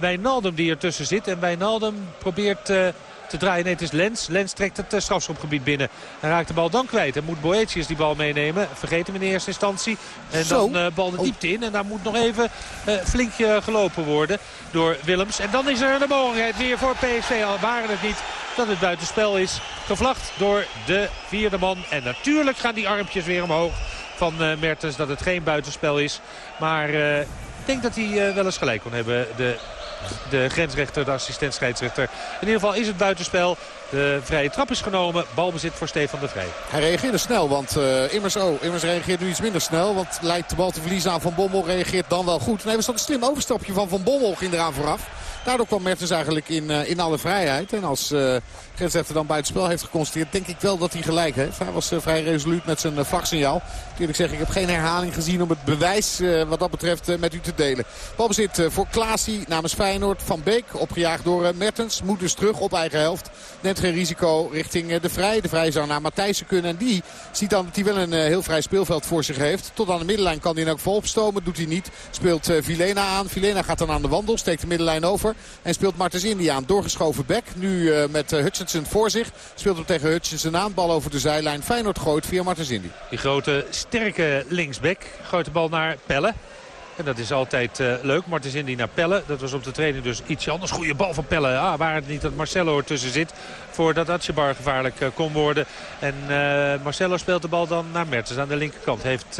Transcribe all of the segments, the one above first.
Wijnaldum die ertussen zit. En Wijnaldum probeert te draaien. Nee, het is Lens. Lens trekt het strafschopgebied binnen. En raakt de bal dan kwijt. En moet Boetius die bal meenemen. Vergeet hem in eerste instantie. En dan uh, bal de oh. diepte in. En daar moet nog even uh, flink gelopen worden door Willems. En dan is er de mogelijkheid weer voor PSV. Al waren het niet dat het buitenspel is. Gevlacht door de vierde man. En natuurlijk gaan die armpjes weer omhoog van Mertens dat het geen buitenspel is. Maar ik denk dat hij wel eens gelijk kon hebben, de de grensrechter, de assistent scheidsrechter. In ieder geval is het buitenspel. De vrije trap is genomen. Balbezit voor Stefan de Vrij. Hij reageerde snel, want uh, Immers, oh, Immers reageert nu iets minder snel. Want lijkt de bal te verliezen aan Van Bommel. Reageert dan wel goed. Nee, was dat een slim overstapje van Van Bommel ging eraan vooraf. Daardoor kwam Mertens eigenlijk in, uh, in alle vrijheid. En als uh, dan buitenspel heeft geconstateerd... denk ik wel dat hij gelijk heeft. Hij was uh, vrij resoluut met zijn vlagsignaal. Eerlijk zeg, ik heb geen herhaling gezien om het bewijs wat dat betreft met u te delen. Balbezit voor Klaasie namens Feyenoord. Van Beek opgejaagd door Mertens. Moet dus terug op eigen helft. Neemt geen risico richting de Vrij. De Vrij zou naar Matthijssen kunnen. En die ziet dan dat hij wel een heel vrij speelveld voor zich heeft. Tot aan de middenlijn kan hij ook vol opstomen. Doet hij niet. Speelt Vilena aan. Vilena gaat dan aan de wandel. Steekt de middenlijn over. En speelt Martens Indy aan. Doorgeschoven bek. Nu uh, met uh, Hutchinson voor zich. Speelt hem tegen Hutchinson aan. Bal over de zijlijn. Feyenoord gooit via Martens Indy. Die grote sterke linksback gooit de bal naar Pelle. En dat is altijd uh, leuk. Martens Indy naar Pelle. Dat was op de training dus iets anders. Goede bal van Pelle. Ah, waar het niet dat Marcelo ertussen zit. Voordat Atjebar gevaarlijk kon worden. En uh, Marcelo speelt de bal dan naar Mertens aan de linkerkant. Heeft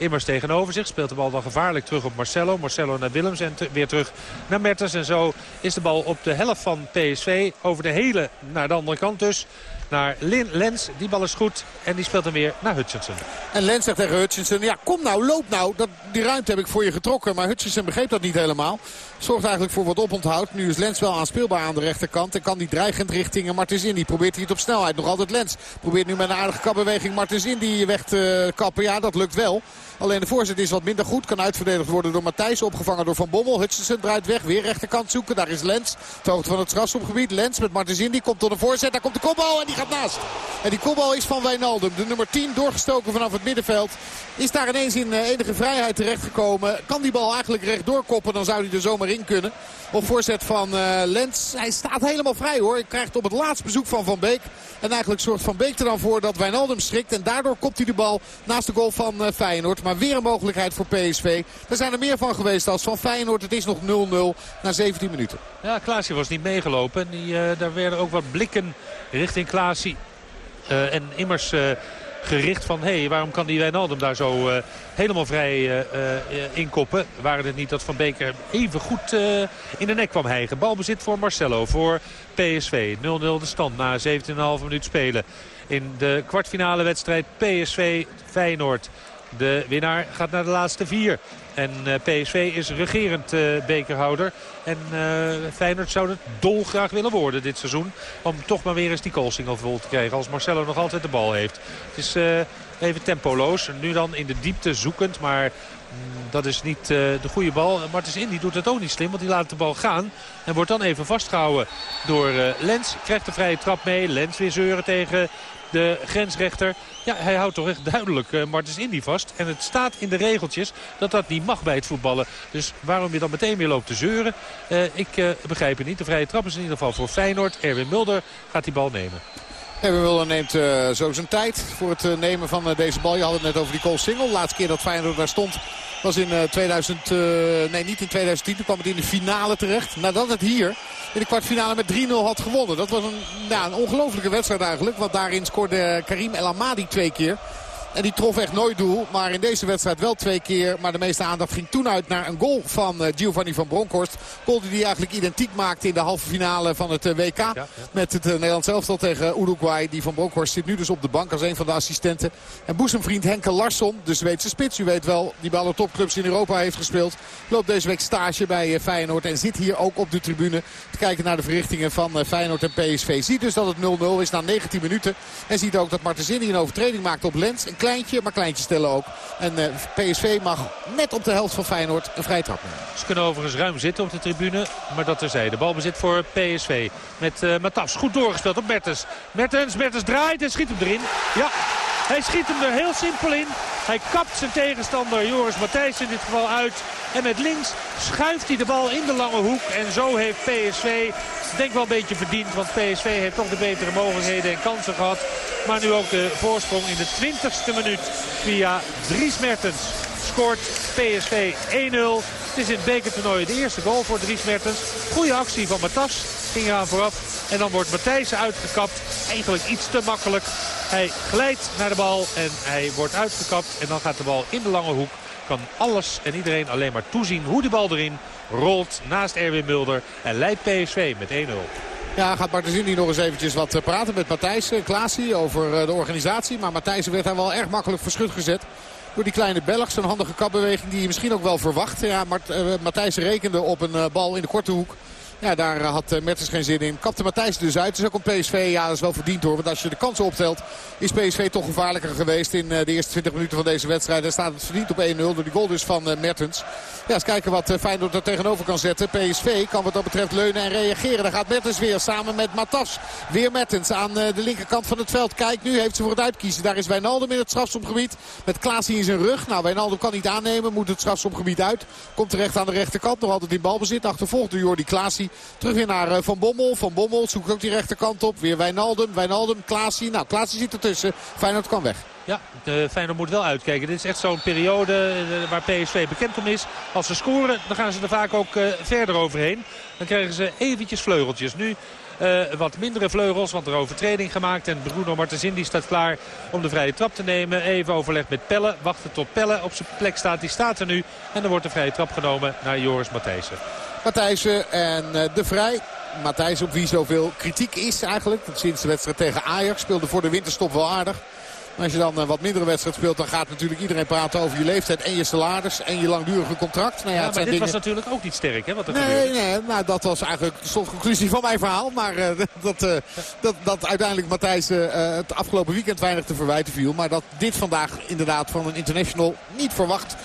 Immers tegenover zich. Speelt de bal dan gevaarlijk terug op Marcelo. Marcelo naar Willems en weer terug naar Mertens. En zo is de bal op de helft van PSV. Over de hele naar de andere kant dus naar Lens. Die bal is goed en die speelt hem weer naar Hutchinson. En Lens zegt tegen Hutchinson, ja kom nou, loop nou. Dat, die ruimte heb ik voor je getrokken. Maar Hutchinson begreep dat niet helemaal. Zorgt eigenlijk voor wat oponthoud. Nu is Lens wel aanspeelbaar aan de rechterkant. En kan die dreigend richting Martens Die Probeert hij het op snelheid. Nog altijd Lens. Probeert nu met een aardige kapbeweging Martens die weg te kappen. Ja, dat lukt wel. Alleen de voorzet is wat minder goed. Kan uitverdedigd worden door Matthijs. Opgevangen door Van Bommel. Hutchinson draait weg. Weer rechterkant zoeken. Daar is Lens. Het hoogte van het strafschopgebied. Lens met Martens Die komt tot een voorzet. Daar komt de kopbal en die gaat naast. En die kopbal is van Wijnaldum. De nummer 10 doorgestoken vanaf het middenveld. Is daar ineens in eh, enige vrijheid terechtgekomen. Kan die bal eigenlijk rechtdoor koppen. Dan zou hij er zomaar in kunnen. Op voorzet van uh, Lens. Hij staat helemaal vrij hoor. Hij krijgt op het laatste bezoek van Van Beek. En eigenlijk zorgt Van Beek er dan voor dat Wijnaldum schrikt. En daardoor kopt hij de bal naast de goal van uh, Feyenoord. Maar weer een mogelijkheid voor PSV. Er zijn er meer van geweest als van Feyenoord. Het is nog 0-0 na 17 minuten. Ja, Klaasje was niet meegelopen. Die, uh, daar werden ook wat blikken richting Klaasje. en immers gericht van... hé, hey, waarom kan die Wijnaldum daar zo uh, helemaal vrij uh, uh, inkoppen? Waren het niet dat Van Beker even goed in de nek kwam hijgen. Balbezit voor Marcelo, voor PSV. 0-0 de stand na 17,5 minuut spelen. In de kwartfinale wedstrijd PSV Feyenoord. De winnaar gaat naar de laatste vier. En eh, PSV is regerend eh, bekerhouder. En uh, Feyenoord zou het dolgraag willen worden dit seizoen. Om toch maar weer eens die koolsingel vol te krijgen. Als Marcelo nog altijd de bal heeft. Het is even tempoloos. Nu dan in de diepte zoekend. Maar mm, dat is niet de goede bal. Martens Indy doet het ook niet slim. Want die laat de bal gaan. En wordt dan even vastgehouden door Lens. Krijgt de vrije trap mee. Lens weer zeuren tegen de grensrechter. Ja, hij houdt toch echt duidelijk uh, Martens Indy vast. En het staat in de regeltjes dat dat niet mag bij het voetballen. Dus waarom je dan meteen weer loopt te zeuren, uh, ik uh, begrijp het niet. De vrije trap is in ieder geval voor Feyenoord. Erwin Mulder gaat die bal nemen. Erwin Mulder neemt zo zijn tijd voor het nemen van deze bal. Je had het net over die goal single. Laatste keer dat Feyenoord daar stond was in 2000, nee niet in 2010. Toen kwam het in de finale terecht. Nadat het hier in de kwartfinale met 3-0 had gewonnen. Dat was een, ja, een ongelofelijke wedstrijd eigenlijk. Want daarin scoorde Karim El Amadi twee keer. En die trof echt nooit doel. Maar in deze wedstrijd wel twee keer. Maar de meeste aandacht ging toen uit naar een goal van eh, Giovanni van Bronckhorst. Goal die hij eigenlijk identiek maakte in de halve finale van het eh, WK. Met het uh, Nederlands elftal tegen Uruguay. Die van Bronckhorst zit nu dus op de bank als een van de assistenten. En boezemvriend Henke Larsson, de Zweedse spits. U weet wel, die bij alle topclubs in Europa heeft gespeeld. Loopt deze week stage bij Feyenoord. En zit hier ook op de tribune te kijken naar de verrichtingen van Feyenoord en PSV. Ziet dus dat het 0-0 is na 19 minuten. En ziet ook dat Martensini een overtreding maakt op Lens kleintje, maar kleintje stellen ook. En eh, PSV mag net op de helft van Feyenoord een vrij trap nemen. Ze kunnen overigens ruim zitten op de tribune, maar dat terzijde. Balbezit voor PSV met uh, Matas. Goed doorgespeeld op. Mertens, Mertens draait en schiet hem erin. Ja, Hij schiet hem er heel simpel in. Hij kapt zijn tegenstander Joris Matthijs in dit geval uit. En met links schuift hij de bal in de lange hoek. En zo heeft PSV, denk wel een beetje verdiend. Want PSV heeft toch de betere mogelijkheden en kansen gehad. Maar nu ook de voorsprong in de 20ste minuut via Dries Mertens. Scoort PSV 1-0. Het is in het bekertoernooi de eerste goal voor Dries Mertens. Goede actie van Matas. Ging eraan vooraf. En dan wordt Matthijssen uitgekapt. Eigenlijk iets te makkelijk. Hij glijdt naar de bal en hij wordt uitgekapt. En dan gaat de bal in de lange hoek. Kan alles en iedereen alleen maar toezien hoe de bal erin rolt naast Erwin Mulder. En leidt PSV met 1-0. Ja, gaat Martensini nog eens eventjes wat eh, praten met Matthijs en Klaasie over eh, de organisatie. Maar Matthijs werd daar wel erg makkelijk verschut gezet. Door die kleine Belg, zo'n handige kapbeweging die je misschien ook wel verwacht. Ja, Matthijs rekende op een bal in de korte hoek. Ja, daar eh, had Mertens geen zin in. Kapte Matthijs dus uit. Dus ook een PSV, ja, dat is wel verdiend hoor. Want als je de kansen optelt, is PSV toch gevaarlijker geweest in de eerste 20 minuten van deze wedstrijd. Daar staat het verdiend op 1-0 door die goal dus van Mertens. Ja, eens kijken wat Feyenoord er tegenover kan zetten. PSV kan wat dat betreft leunen en reageren. Daar gaat Mertens weer samen met Matas. Weer Mertens aan de linkerkant van het veld. Kijk, nu heeft ze voor het uitkiezen. Daar is Wijnaldum in het strafsomgebied. Met Klaasie in zijn rug. Nou, Wijnaldum kan niet aannemen. Moet het strafsomgebied uit. Komt terecht aan de rechterkant. Nog altijd in balbezit. Achtervolgt door Jordi Klaasie. Terug weer naar Van Bommel. Van Bommel zoekt ook die rechterkant op. Weer Wijnaldum. Wijnaldum. Klaasie. Nou, Klaasie zit ertussen. Feyenoord kan weg. Ja, de Feyenoord moet wel uitkijken. Dit is echt zo'n periode waar PSV bekend om is. Als ze scoren, dan gaan ze er vaak ook uh, verder overheen. Dan krijgen ze eventjes vleugeltjes. Nu wat mindere vleugels, want er overtreding gemaakt. En Bruno Martens die staat klaar om de vrije trap te nemen. Even overleg met Pelle. Wachten tot Pelle op zijn plek staat. Die staat er nu. En dan wordt de vrije trap genomen naar Joris Matthijssen. Matthijssen en uh, De Vrij. Matthijs op wie zoveel kritiek is eigenlijk. Sinds de wedstrijd tegen Ajax speelde voor de winterstop wel aardig. Maar als je dan een wat mindere wedstrijd speelt, dan gaat natuurlijk iedereen praten over je leeftijd en je salaris en je langdurige contract. Nou ja, ja maar dit dingen... was natuurlijk ook niet sterk, hè? Wat er nee, gebeurde. nee, nou, dat was eigenlijk de conclusie van mijn verhaal. Maar uh, dat, uh, dat, dat uiteindelijk Matthijs uh, het afgelopen weekend weinig te verwijten viel. Maar dat dit vandaag inderdaad van een international niet verwacht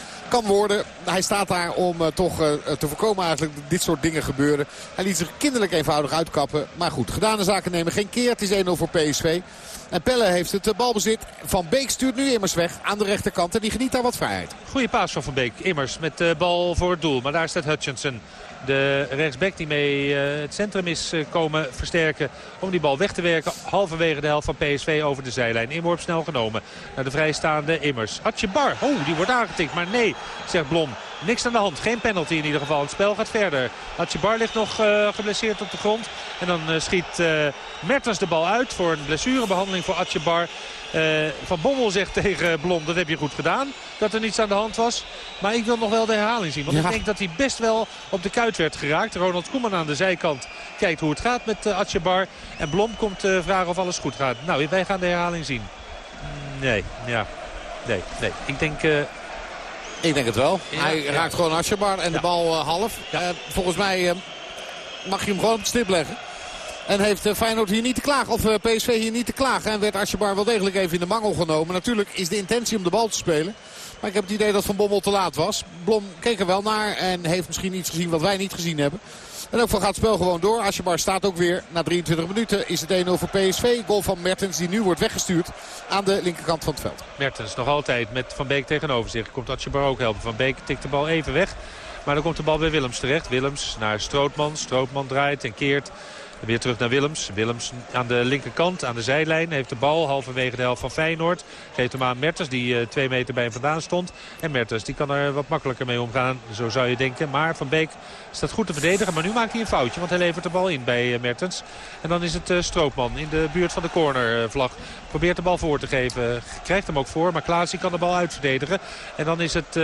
worden. Hij staat daar om uh, toch uh, te voorkomen eigenlijk dat dit soort dingen gebeuren. Hij liet zich kinderlijk eenvoudig uitkappen. Maar goed, gedane zaken nemen geen keer. Het is 1-0 voor PSV. En Pelle heeft het balbezit. Van Beek stuurt nu immers weg aan de rechterkant. En die geniet daar wat vrijheid. Goeie paas van Van Beek. Immers met de bal voor het doel. Maar daar staat Hutchinson. De rechtsback die mee uh, het centrum is uh, komen versterken om die bal weg te werken. Halverwege de helft van PSV over de zijlijn. Inworp snel genomen naar de vrijstaande Immers. Bar. oh die wordt aangetikt. Maar nee, zegt Blom. Niks aan de hand. Geen penalty in ieder geval. Het spel gaat verder. Bar ligt nog uh, geblesseerd op de grond. En dan schiet Mertens de bal uit voor een blessurebehandeling voor Atjebar. Uh, van Bommel zegt tegen Blom, dat heb je goed gedaan. Dat er niets aan de hand was. Maar ik wil nog wel de herhaling zien. Want ja. ik denk dat hij best wel op de kuit werd geraakt. Ronald Koeman aan de zijkant kijkt hoe het gaat met uh, Atjebar. En Blom komt uh, vragen of alles goed gaat. Nou, wij gaan de herhaling zien. Nee, ja. Nee, nee. Ik denk... ik denk het wel. Ja, hij raakt gewoon Atjebar en de bal half. volgens mij mag je hem gewoon op de stip leggen. En heeft Feyenoord hier niet te klagen. Of PSV hier niet te klagen. En werd Asjebar wel degelijk even in de mangel genomen. Natuurlijk is de intentie om de bal te spelen. Maar ik heb het idee dat Van Bommel te laat was. Blom keek er wel naar en heeft misschien iets gezien wat wij niet gezien hebben. En ook van gaat het spel gewoon door. Asjebar staat ook weer. Na 23 minuten is het 1-0 voor PSV. Goal van Mertens die nu wordt weggestuurd aan de linkerkant van het veld. Mertens nog altijd met Van Beek tegenover zich. Komt Asjebar ook helpen. Van Beek tikt de bal even weg. Maar dan komt de bal bij Willems terecht. Willems naar Strootman. Strootman draait en keert. Weer terug naar Willems. Willems aan de linkerkant, aan de zijlijn. Heeft de bal halverwege de helft van Feyenoord. Geeft hem aan Mertens, die uh, twee meter bij hem vandaan stond. En Mertens, die kan er wat makkelijker mee omgaan. Zo zou je denken. Maar Van Beek staat goed te verdedigen. Maar nu maakt hij een foutje, want hij levert de bal in bij uh, Mertens. En dan is het uh, Stroopman in de buurt van de cornervlag. Probeert de bal voor te geven. Krijgt hem ook voor, maar Klaas kan de bal uitverdedigen. En dan is het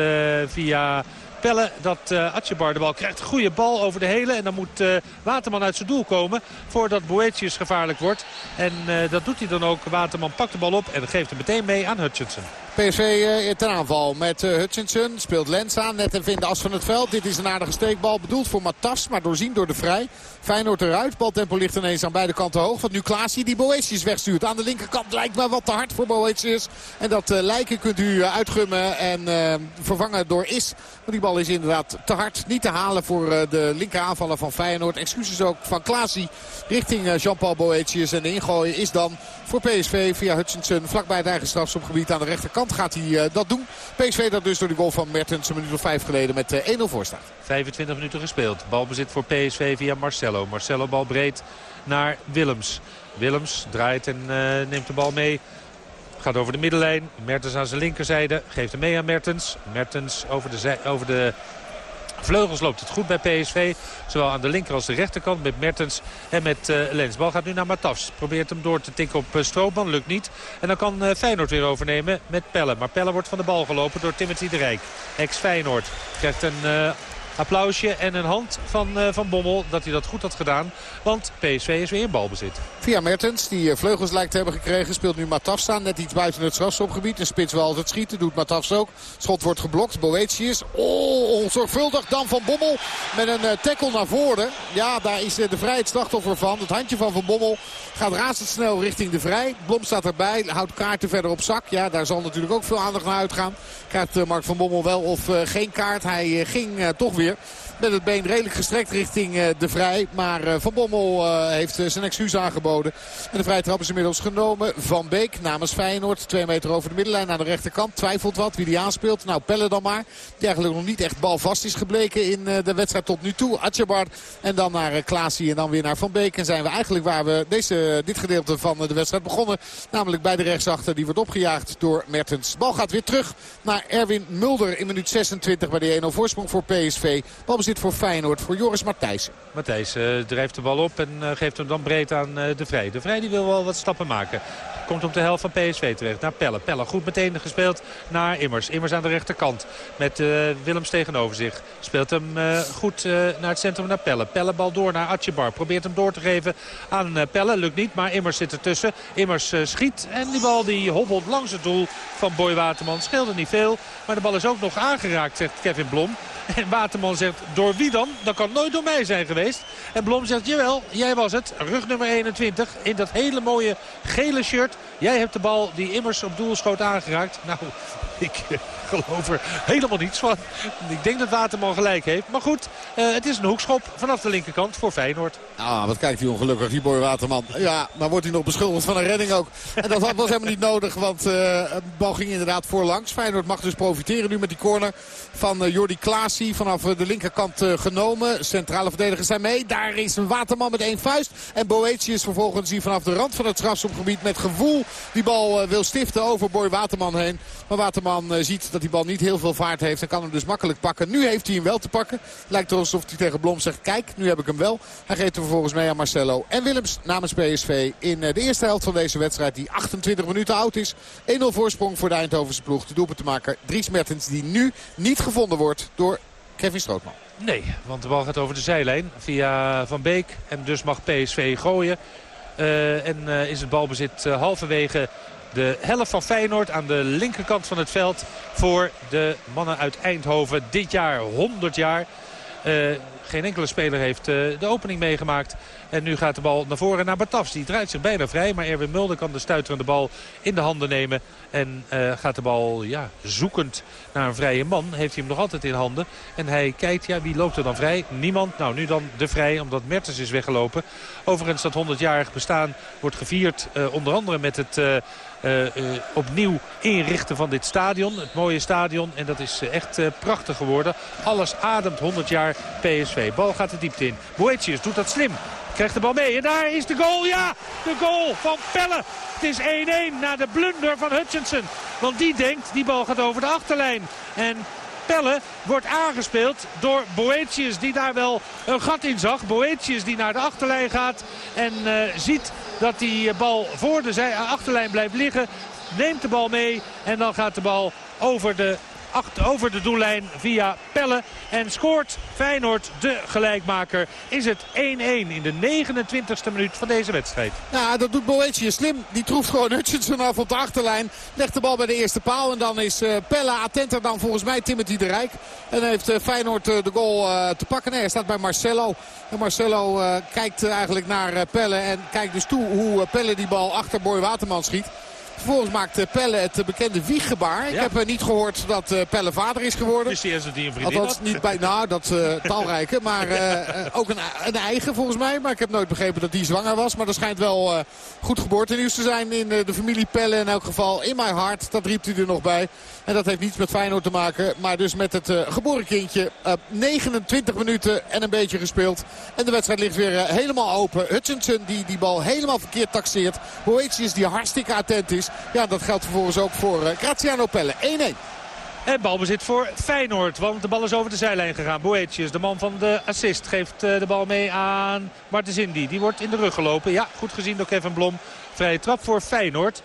via Pelle dat uh, Atjebar de bal krijgt. Goede bal over de hele. En dan moet uh, Waterman uit zijn doel komen voordat Boetius gevaarlijk wordt. En uh, dat doet hij dan ook. Waterman pakt de bal op en geeft hem meteen mee aan Hutchinson. PSV uh, ten aanval met uh, Hutchinson. Speelt Lens aan. Net even in de as van het veld. Dit is een aardige steekbal. Bedoeld voor Matas. Maar doorzien door de Vrij. Feyenoord eruit. Baltempo ligt ineens aan beide kanten hoog. Want nu Klaasie die Boetius wegstuurt. Aan de linkerkant lijkt me wat te hard voor Boetius. En dat uh, lijken kunt u uitgummen en vervangen door Is. Want die bal is inderdaad te hard. Niet te halen voor de linkeraanvaller van Feyenoord. Excuses ook van Klaasie richting Jean-Paul Boetius. En de ingooien is dan voor PSV via Hutchinson. Vlakbij het eigen strafschopgebied aan de rechterkant gaat hij uh, dat doen. PSV dat dus door de goal van Mertens een minuut of vijf geleden met uh, 1-0 voor staat. 25 minuten gespeeld. Balbezit voor PSV via Marcelo. Marcelo bal breed naar Willems. Willems draait en uh, neemt de bal mee. Gaat over de middenlijn. Mertens aan zijn linkerzijde. Geeft hem mee aan Mertens. Mertens over de, over de Vleugels loopt het goed bij PSV. Zowel aan de linker als de rechterkant met Mertens en met uh, Lens. Bal gaat nu naar Matas. Probeert hem door te tikken op uh, Stroopman. Lukt niet. En dan kan uh, Feyenoord weer overnemen met Pelle. Maar Pelle wordt van de bal gelopen door Timothy de Rijk. Ex-Feyenoord krijgt een applausje en een hand van uh, Van Bommel dat hij dat goed had gedaan. Want PSV is weer in balbezit. Via Mertens, die vleugels lijkt te hebben gekregen, speelt nu Matafs staan. Net iets buiten het strafschopgebied. Een spits wel altijd schieten, doet Matafs ook. Schot wordt geblokt, Boetius. Oh, onzorgvuldig dan Van Bommel met een uh, tackle naar voren. Ja, daar is de Vrij het slachtoffer van. Het handje van Van Bommel gaat razendsnel richting de Vrij. Blom staat erbij, houdt kaarten verder op zak. Ja, daar zal natuurlijk ook veel aandacht naar uitgaan. Krijgt Mark van Bommel wel of geen kaart. Hij ging toch weer weer met het been redelijk gestrekt richting uh, de Vrij. Maar uh, Van Bommel uh, heeft zijn excuus aangeboden. En de vrije trap is inmiddels genomen. Van Beek namens Feyenoord. Twee meter over de middenlijn aan de rechterkant. Twijfelt wat wie die aanspeelt. Nou, Pelle dan maar. Die eigenlijk nog niet echt balvast is gebleken in de wedstrijd tot nu toe. Atjebar. En dan naar Klaasie en dan weer naar Van Beek. En zijn we eigenlijk waar we deze, dit gedeelte van de wedstrijd begonnen. Namelijk bij de rechtsachter. Die wordt opgejaagd door Mertens. Bal gaat weer terug naar Erwin Mulder in minuut 26 bij de 1-0 voorsprong voor PSV. Voor Feyenoord, voor Joris Matthijssen. Matthijs uh, drijft de bal op en uh, geeft hem dan breed aan uh, De Vrij. De Vrij die wil wel wat stappen maken. Komt op de helft van PSV terecht. Naar Pelle. Pelle goed meteen gespeeld naar Immers. Immers aan de rechterkant. Met Willems tegenover zich. Speelt hem goed naar het centrum naar Pelle. Pelle bal door naar Atjebar. Probeert hem door te geven aan Pelle. Lukt niet, maar Immers zit ertussen. Immers schiet en die bal die hobbelt langs het doel van Boy Waterman. Scheelde niet veel, maar de bal is ook nog aangeraakt, zegt Kevin Blom. En Waterman zegt, door wie dan? Dat kan nooit door mij zijn geweest. En Blom zegt, jawel, jij was het. Rug nummer 21 in dat hele mooie gele shirt. Jij hebt de bal die immers op doel schoot aangeraakt. Nou, ik geloof helemaal niets van. Ik denk dat Waterman gelijk heeft. Maar goed, uh, het is een hoekschop vanaf de linkerkant voor Feyenoord. Ah, wat kijkt hij ongelukkig, die Boy Waterman. Ja, maar wordt hij nog beschuldigd van een redding ook. En dat was helemaal niet nodig, want de bal ging inderdaad voorlangs. Feyenoord mag dus profiteren nu met die corner van uh, Jordi Klaasie. Vanaf de linkerkant genomen. Centrale verdedigers zijn mee. Daar is een Waterman met één vuist. En Boetius vervolgens die vanaf de rand van het strafschopgebied met gevoel die bal wil stiften over Boy Waterman heen. Maar Waterman ziet dat die bal niet heel veel vaart heeft. En kan hem dus makkelijk pakken. Nu heeft hij hem wel te pakken. Lijkt alsof hij tegen Blom zegt, kijk, nu heb ik hem wel. Hij geeft hem vervolgens mee aan Marcelo en Willems namens PSV in de eerste helft van deze wedstrijd. Die 28 minuten oud is. 1-0 voorsprong voor de Eindhovense ploeg. De doelpunt te maken Dries Mertens die nu niet gevonden wordt door Kevin Strootman. Nee, want de bal gaat over de zijlijn via Van Beek. En dus mag PSV gooien. Uh, en uh, is het balbezit halverwege de helft van Feyenoord aan de linkerkant van het veld voor de mannen uit Eindhoven. Dit jaar 100 jaar. Uh, geen enkele speler heeft uh, de opening meegemaakt. En nu gaat de bal naar voren naar Batafs. Die draait zich bijna vrij. Maar Erwin Mulder kan de stuiterende bal in de handen nemen. En uh, gaat de bal ja, zoekend naar een vrije man. Heeft hij hem nog altijd in handen. En hij kijkt, ja, wie loopt er dan vrij? Niemand. Nou, nu dan de vrij, omdat Mertens is weggelopen. Overigens dat 100-jarig bestaan wordt gevierd. Onder andere met het... Uh, uh, opnieuw inrichten van dit stadion. Het mooie stadion. En dat is uh, echt prachtig geworden. Alles ademt 100 jaar PSV. Bal gaat de diepte in. Boetius doet dat slim. Krijgt de bal mee. En daar is de goal. Ja, de goal van Pelle. Het is 1-1 na de blunder van Hutchinson. Want die denkt, die bal gaat over de achterlijn. En Wordt aangespeeld door Boetius die daar wel een gat in zag. Boetius die naar de achterlijn gaat en uh, ziet dat die bal voor de achterlijn blijft liggen. Neemt de bal mee en dan gaat de bal over de acht, over de doellijn via Pelle. En scoort Feyenoord de gelijkmaker. Is het 1-1 in de 29e minuut van deze wedstrijd. Ja, dat doet Boetje slim. Die troeft gewoon Hutchinson af op de achterlijn. Legt de bal bij de eerste paal. En dan is uh, Pelle attenter dan volgens mij Timothy de Rijk. En heeft uh, Feyenoord uh, de goal te pakken. Hij staat bij Marcelo. En Marcelo kijkt eigenlijk naar Pelle. En kijkt dus toe hoe Pelle die bal achter Boy Waterman schiet. Vervolgens maakt eh, Pelle het bekende wieggebaar. Ik heb eh, niet gehoord dat eh, Pelle vader is geworden. Dus die is die een vriendin Althans niet bij, nou dat uh, talrijke. Maar uh, ook een, een, eigen volgens mij. Maar ik heb nooit begrepen dat die zwanger was. Maar er schijnt wel uh, goed geboortenieuws te zijn in de familie Pelle. In elk geval in my heart. Dat riep hij er nog bij. En dat heeft niets met Feyenoord te maken. Maar dus met het geboren kindje. 29 minuten en een beetje gespeeld. En de wedstrijd ligt weer helemaal open. Hutchinson die die bal helemaal verkeerd taxeert. Boetius die hartstikke attent is. Ja, dat geldt vervolgens ook voor uh, Graziano Pelle. 1-1. En balbezit voor Feyenoord. Want de bal is over de zijlijn gegaan. Boetjes, de man van de assist, geeft eh, de bal mee aan Martens Indy. Die wordt in de rug gelopen. Ja, goed gezien door Kevin Blom. Vrije trap voor Feyenoord.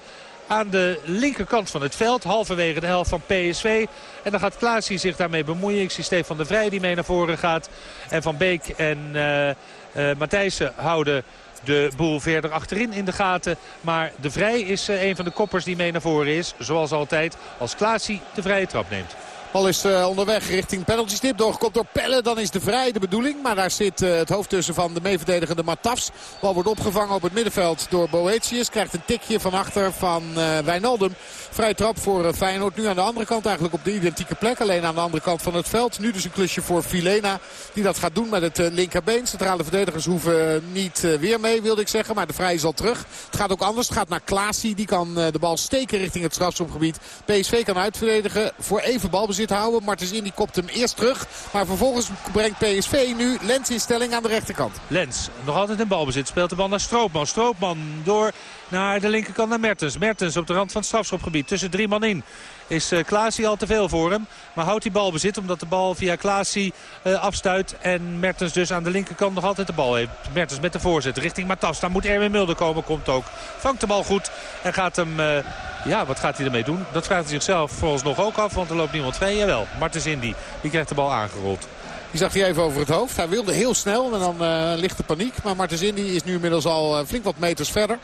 Aan de linkerkant van het veld, halverwege de helft van PSV. En dan gaat Klaasie zich daarmee bemoeien. Ik zie Stefan de Vrij die mee naar voren gaat. En Van Beek en uh, Matthijssen houden de boel verder achterin in de gaten. Maar de Vrij is eh, een van de koppers die mee naar voren is. Zoals altijd als Klaasie de vrije trap neemt. Bal is uh, onderweg richting penalty stip. Doorgekomt door Pelle. Dan is de vrij de bedoeling. Maar daar zit uh, het hoofd tussen van de meeverdedigende Matafs. Bal wordt opgevangen op het middenveld door Boetius. Krijgt een tikje van achter van uh, Wijnaldum. Vrij trap voor Feyenoord. Nu aan de andere kant eigenlijk op de identieke plek. Alleen aan de andere kant van het veld. Nu dus een klusje voor Filena. Die dat gaat doen met het linkerbeen. Centrale verdedigers hoeven niet weer mee wilde ik zeggen. Maar de vrij is al terug. Het gaat ook anders. Het gaat naar Klaasie. Die kan de bal steken richting het strafschopgebied. PSV kan uitverdedigen. Voor even balbezit houden. Martens die kopt hem eerst terug. Maar vervolgens brengt PSV nu Lens in stelling aan de rechterkant. Lens nog altijd in balbezit. Speelt de bal naar Stroopman. Stroopman door naar de linkerkant naar Mertens. Mertens op de rand van het strafschopgebied. Tussen drie man in is uh, Klaasie al te veel voor hem. Maar houdt die bal bezit omdat de bal via Klaasie uh, afstuit. En Mertens dus aan de linkerkant nog altijd de bal heeft. Mertens met de voorzet richting Matas. Dan moet Erwin Mulder komen. Komt ook. Vangt de bal goed. En gaat hem... Uh, ja, wat gaat hij ermee doen? Dat vraagt hij zichzelf vooralsnog ook af. Want er loopt niemand vrij. Jawel, Martens Indy. Die krijgt de bal aangerold. Die zag hij even over het hoofd. Hij wilde heel snel en dan ligt de paniek. Maar Martens Indy is nu inmiddels al flink wat meters verder.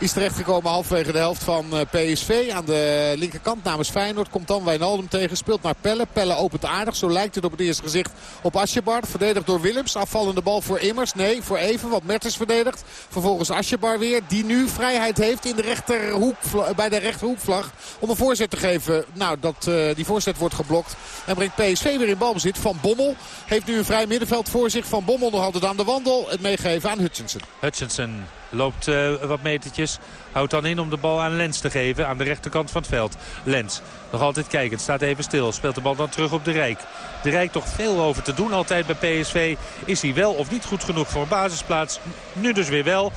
Is terechtgekomen halfwege de helft van PSV. Aan de linkerkant namens Feyenoord. Komt dan Wijnaldum tegen. Speelt naar Pelle. Pelle opent aardig. Zo lijkt het op het eerste gezicht op Asjebar. Verdedigd door Willems. Afvallende bal voor Immers. Nee, voor Even. Wat Mertens verdedigt. Vervolgens Asjebar weer. Die nu vrijheid heeft in de rechterhoek, bij de rechterhoekvlag. Om een voorzet te geven. Nou, dat, uh, die voorzet wordt geblokt. En brengt PSV weer in balbezit. Van Bommel heeft nu een vrij middenveld voor zich. Van Bommel nog altijd aan de wandel. Het meegeven aan Hutchinson. Hutchinson Loopt uh, wat metertjes. Houdt dan in om de bal aan Lens te geven. Aan de rechterkant van het veld. Lens. Nog altijd kijkend. Staat even stil. Speelt de bal dan terug op de Rijk. De Rijk toch veel over te doen altijd bij PSV. Is hij wel of niet goed genoeg voor een basisplaats? Nu dus weer wel.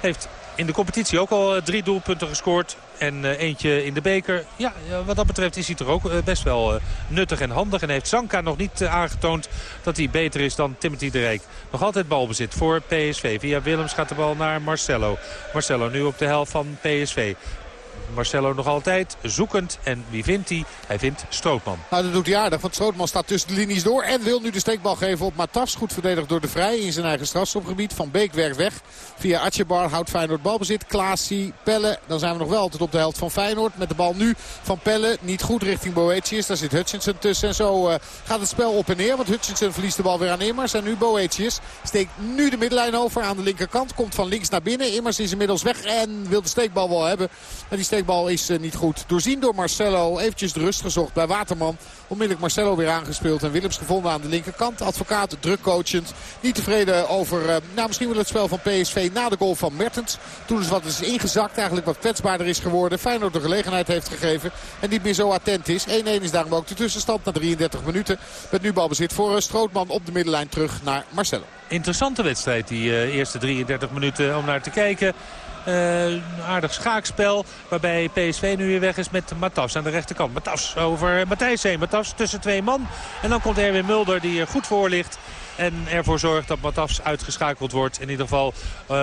Heeft in de competitie ook al drie doelpunten gescoord. En uh, eentje in de beker. Ja, wat dat betreft is hij toch ook uh, best wel uh, nuttig en handig. En heeft Zanka nog niet aangetoond dat hij beter is dan Timothy de Rijk. Nog altijd balbezit voor PSV. Via Willems gaat de bal naar Marcelo. Marcelo nu op de helft van PSV. Marcelo nog altijd zoekend. En wie vindt hij? Hij vindt Strootman. Nou, dat doet hij aardig. Want Strootman staat tussen de linies door. En wil nu de steekbal geven op Matas. Goed verdedigd door de Vrij in zijn eigen strafschopgebied. Van Beek werkt weg. Via Atjebar houdt Feyenoord balbezit. Klaasie, Pelle. Dan zijn we nog wel altijd op de helft van Feyenoord. Met de bal nu van Pelle. Niet goed richting Boetius. Daar zit Hutchinson tussen. En zo uh, gaat het spel op en neer. Want Hutchinson verliest de bal weer aan Immers. En nu Boetius steekt nu de middenlijn over aan de linkerkant. Komt van links naar binnen. Immers is inmiddels weg en wil de steekbal wel hebben. Maar die steekbal is uh, niet goed. Doorzien door Marcelo. Eventjes de rust gezocht bij Waterman. Onmiddellijk Marcelo weer aangespeeld. En Willems gevonden aan de linkerkant. Advocaat drukcoachend. Niet tevreden over uh, nou, misschien wel het spel van PSV na de goal van Mertens. Toen is wat is ingezakt. Eigenlijk wat kwetsbaarder is geworden. Feyenoord de gelegenheid heeft gegeven. En niet meer zo attent is. 1-1 is daarom ook de tussenstand na 33 minuten. Met nu balbezit voor Strootman op de middenlijn terug naar Marcelo. Interessante wedstrijd die eerste 33 minuten om naar te kijken. Uh, een aardig schaakspel. Waarbij PSV nu weer weg is met Matas aan de rechterkant. Matas over Matthijs heen. Matas tussen twee man. En dan komt Erwin Mulder die er goed voor ligt. En ervoor zorgt dat Matafs uitgeschakeld wordt. In ieder geval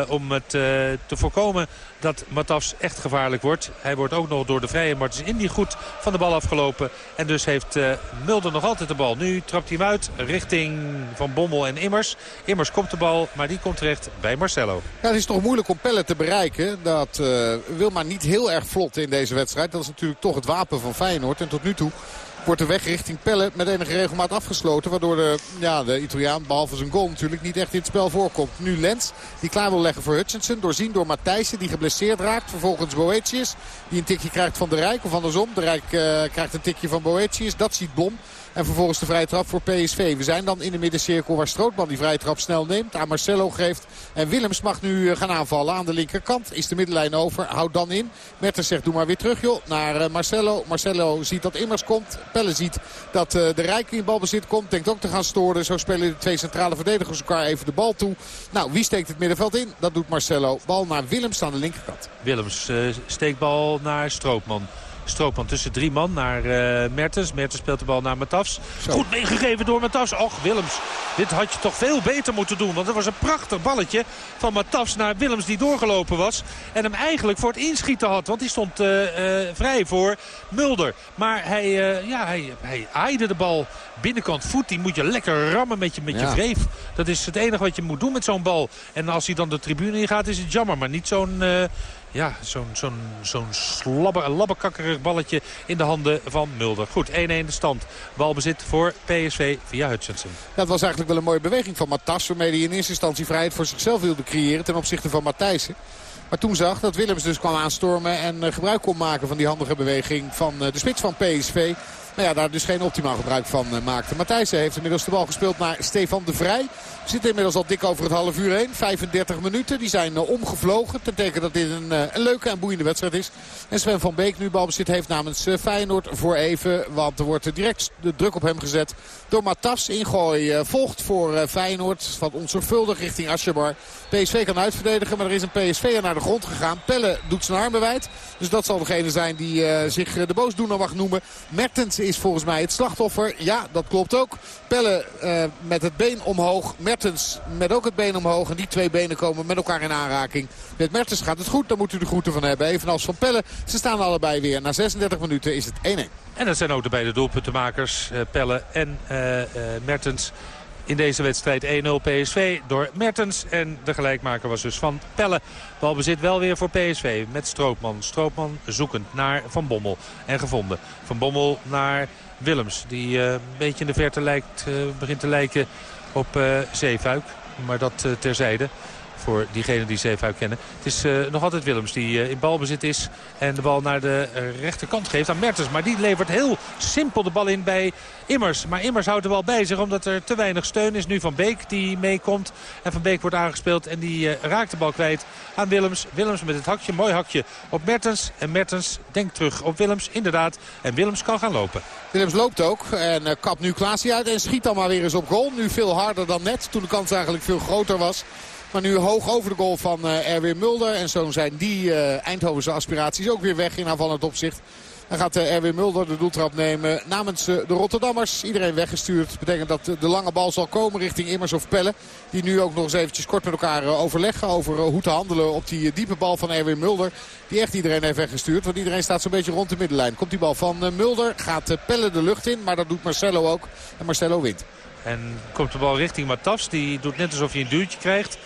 om het te voorkomen dat Matafs echt gevaarlijk wordt. Hij wordt ook nog door de vrije Martens Indy goed van de bal afgelopen. En dus heeft Mulder nog altijd de bal. Nu trapt hij hem uit richting Van Bommel en Immers. Immers komt de bal, maar die komt terecht bij Marcelo. Het is toch moeilijk om Pelle te bereiken. Dat uh, wil maar niet heel erg vlot in deze wedstrijd. Dat is natuurlijk toch het wapen van Feyenoord. En tot nu toe wordt de weg richting Pelle met enige regelmaat afgesloten. Waardoor de, ja, de Italiaan, behalve zijn goal natuurlijk, niet echt in het spel voorkomt. Nu Lens, die klaar wil leggen voor Hutchinson. Doorzien door Matthijssen, die geblesseerd raakt. Vervolgens Boetius, die een tikje krijgt van de Rijk. Of andersom, de Rijk uh, krijgt een tikje van Boetius. Dat ziet Blom. En vervolgens de vrije trap voor PSV. We zijn dan in de middencirkel waar Strootman die vrije trap snel neemt. Aan Marcelo geeft. En Willems mag nu eh, gaan aanvallen aan de linkerkant. Is de middenlijn over. Houdt dan in. Mertens zegt doe maar weer terug joh. Naar eh, Marcelo. Marcelo ziet dat Immers komt. Pelle ziet dat eh, de Rijk in balbezit komt. Denkt ook te gaan storen. Zo spelen de twee centrale verdedigers elkaar even de bal toe. Nou, wie steekt het middenveld in? Dat doet Marcelo. Bal naar Willems aan de linkerkant. Willems steekbal naar Stroopman. Stroopman tussen drie man naar uh, Mertens. Mertens speelt de bal naar Matas. Goed meegegeven door Matas. Och, Willems. Dit had je toch veel beter moeten doen. Want het was een prachtig balletje van Matas naar Willems die doorgelopen was. En hem eigenlijk voor het inschieten had. Want die stond uh, uh, vrij voor Mulder. Maar hij, ja, hij, hij aaide de bal binnenkant voet. Die moet je lekker rammen met je, met je vreef. Dat is het enige wat je moet doen met zo'n bal. En als hij dan de tribune in gaat is het jammer. Maar niet zo'n ja, zo'n zo'n zo'n labbekakkerig balletje in de handen van Mulder. Goed, 1-1 de stand. Balbezit voor PSV via Hutchinson. Het was eigenlijk wel een mooie beweging van Matas. Waarmee hij in eerste instantie vrijheid voor zichzelf wilde creëren ten opzichte van Matthijssen. Maar toen zag dat Willems dus kwam aanstormen en eh, gebruik kon maken van die handige beweging van eh, de spits van PSV. Maar ja, daar dus geen optimaal gebruik van eh, maakte. Matthijssen heeft inmiddels de bal gespeeld naar Stefan de Vrij. Zitten inmiddels al dik over het half uur heen. 35 minuten. Die zijn uh, omgevlogen. Ten teken dat dit een, uh, een, leuke en boeiende wedstrijd is. En Sven van Beek nu balbezit heeft namens Feyenoord voor even. Want er wordt direct de druk op hem gezet door Matas. Ingooi volgt voor Feyenoord. Van onzorgvuldig richting Asjebar. PSV kan uitverdedigen, maar er is een PSV naar de grond gegaan. Pelle doet zijn armen wijd. Dus dat zal degene zijn die zich de boosdoener mag noemen. Mertens is volgens mij het slachtoffer. Ja, dat klopt ook. Pelle met het been omhoog. Mertens met ook het been omhoog. En die twee benen komen met elkaar in aanraking. Met Mertens gaat het goed, dan moet u de groeten van hebben. Evenals Van Pelle. Ze staan allebei weer. Na 36 minuten is het 1-1. En dat zijn ook de beide doelpuntenmakers. Uh, Pelle en uh, Mertens. In deze wedstrijd 1-0 PSV door Mertens. En de gelijkmaker was dus van Pelle. Balbezit wel weer voor PSV met Stroopman. Stroopman zoekend naar Van Bommel. En gevonden. Van Bommel naar Willems. Die een beetje in de verte lijkt, begint te lijken op uh, Zeefuik. Maar dat terzijde voor diegenen die Zeefuik kennen. Het is uh, nog altijd Willems die uh, in balbezit is. En de bal naar de uh, rechterkant geeft aan Mertens. Maar die levert heel simpel de bal in bij Immers. Maar Immers houdt de bal bij zich omdat er te weinig steun is. Nu Van Beek die meekomt. En Van Beek wordt aangespeeld. En die raakt de bal kwijt aan Willems. Willems met het hakje. Mooi hakje op Mertens. En Mertens denkt terug op Willems. Inderdaad. En Willems kan gaan lopen. Willems loopt ook. En kapt nu Klaasie uit. En schiet dan maar weer eens op goal. Nu veel harder dan net. Toen de kans eigenlijk veel groter was. Maar nu hoog over de goal van uh, Erwin Mulder. En zo zijn die uh, Eindhovense aspiraties ook weer weg in aanvallend opzicht. Dan gaat uh, Erwin Mulder de doeltrap nemen namens de Rotterdammers. Iedereen weggestuurd. Betekent dat de lange bal zal komen richting Immers of Pelle. Die nu ook nog eens eventjes kort met elkaar overleggen over hoe te handelen op die diepe bal van Erwin Mulder. Die echt iedereen heeft weggestuurd. Want iedereen staat zo'n beetje rond de middenlijn. Komt die bal van Mulder. Gaat Pelle de lucht in. Maar dat doet Marcelo ook. En Marcelo wint. En komt de bal richting Matas. Die doet net alsof hij een duwtje krijgt.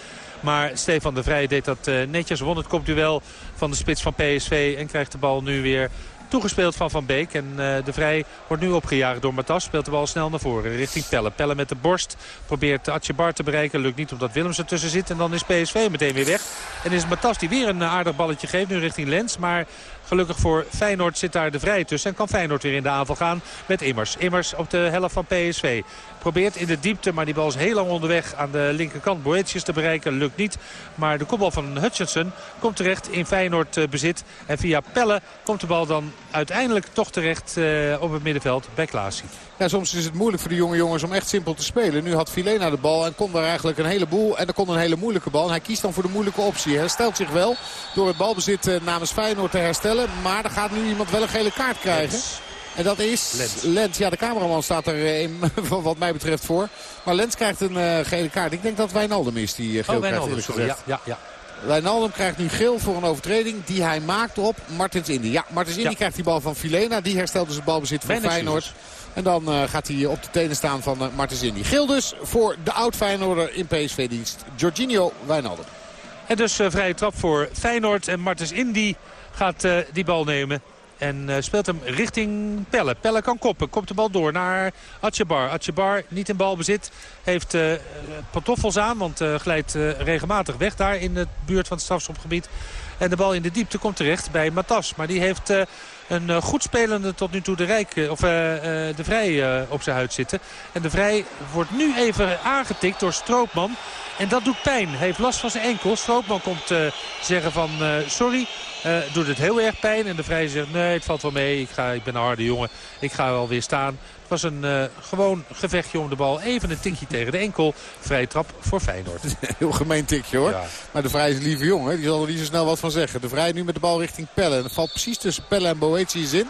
Maar Stefan de Vrij deed dat uh, netjes. Won het kopduel van de spits van PSV. En krijgt de bal nu weer toegespeeld van Van Beek. En uh, de Vrij wordt nu opgejaagd door Matas. Speelt de bal snel naar voren richting Pelle. Pelle met de borst probeert Atjebar te bereiken. Lukt niet omdat Willems ertussen zit. En dan is PSV meteen weer weg. En is Matas die weer een aardig balletje geeft. Nu richting Lens. Maar Gelukkig voor Feyenoord zit daar de Vrij tussen. En kan Feyenoord weer in de aanval gaan met Immers. Immers op de helft van PSV. Probeert in de diepte, maar die bal is heel lang onderweg aan de linkerkant. Boetjes te bereiken, lukt niet. Maar de kopbal van Hutchinson komt terecht in Feyenoord eh, bezit. En via Pelle komt de bal dan uiteindelijk toch terecht uh, op het middenveld bij Klaasie. Ja, soms is het moeilijk voor de jonge jongens om echt simpel te spelen. Nu had Filena de bal en kon daar eigenlijk een heleboel. En er kon een hele moeilijke bal. En hij kiest dan voor de moeilijke optie. Hij herstelt zich wel door het balbezit namens Feyenoord te herstellen. Maar er gaat nu iemand wel een gele kaart krijgen. En dat is Lens. Lens. Ja, de cameraman staat er in, wat mij betreft voor. Maar Lens krijgt een uh, gele kaart. Ik denk dat Wijnaldum is die uh, geel oh, krijgt sorry. Ja, ja, ja. Wijnaldum krijgt nu geel voor een overtreding die hij maakt op Martins Indy. Ja, Martins Indy Ja. krijgt die bal van Filena. Die herstelt dus het balbezit voor Weinig Feyenoord. En dan eh, gaat hij op de tenen staan van uh, Martins Indy. Geel dus voor de oud-Feyenoorder in PSV-dienst. Jorginho Wijnaldum. En dus uh, vrije trap voor Feyenoord. En Martens Indy gaat uh, die bal nemen. En uh, speelt hem richting Pelle. Pelle kan koppen. Komt de bal door naar Atjebar. Atjebar niet in balbezit. Heeft uh, pantoffels aan. Want uh, glijdt regelmatig weg daar in de buurt van het strafschopgebied. En de bal in de diepte komt terecht bij Matas. Maar die heeft een goed spelende tot nu toe de, Rijk, of, de Vrij op zijn huid zitten. En de Vrij wordt nu even aangetikt door Stroopman. En dat doet pijn. Hij heeft last van zijn enkel. Stroopman komt zeggen van sorry. Uh, doet het heel erg pijn. En de Vrij zegt nee het valt wel mee. Ik, ga, ik ben een harde jongen. Ik ga wel weer staan. Het was een uh, gewoon gevechtje om de bal. Even een tikje tegen de enkel. Vrije trap voor Feyenoord. Heel gemeen tikje hoor. Ja. Maar de Vrij is een lieve jongen. Die zal er niet zo snel wat van zeggen. De Vrij nu met de bal richting Pelle. En het valt precies tussen Pelle en Boetius in.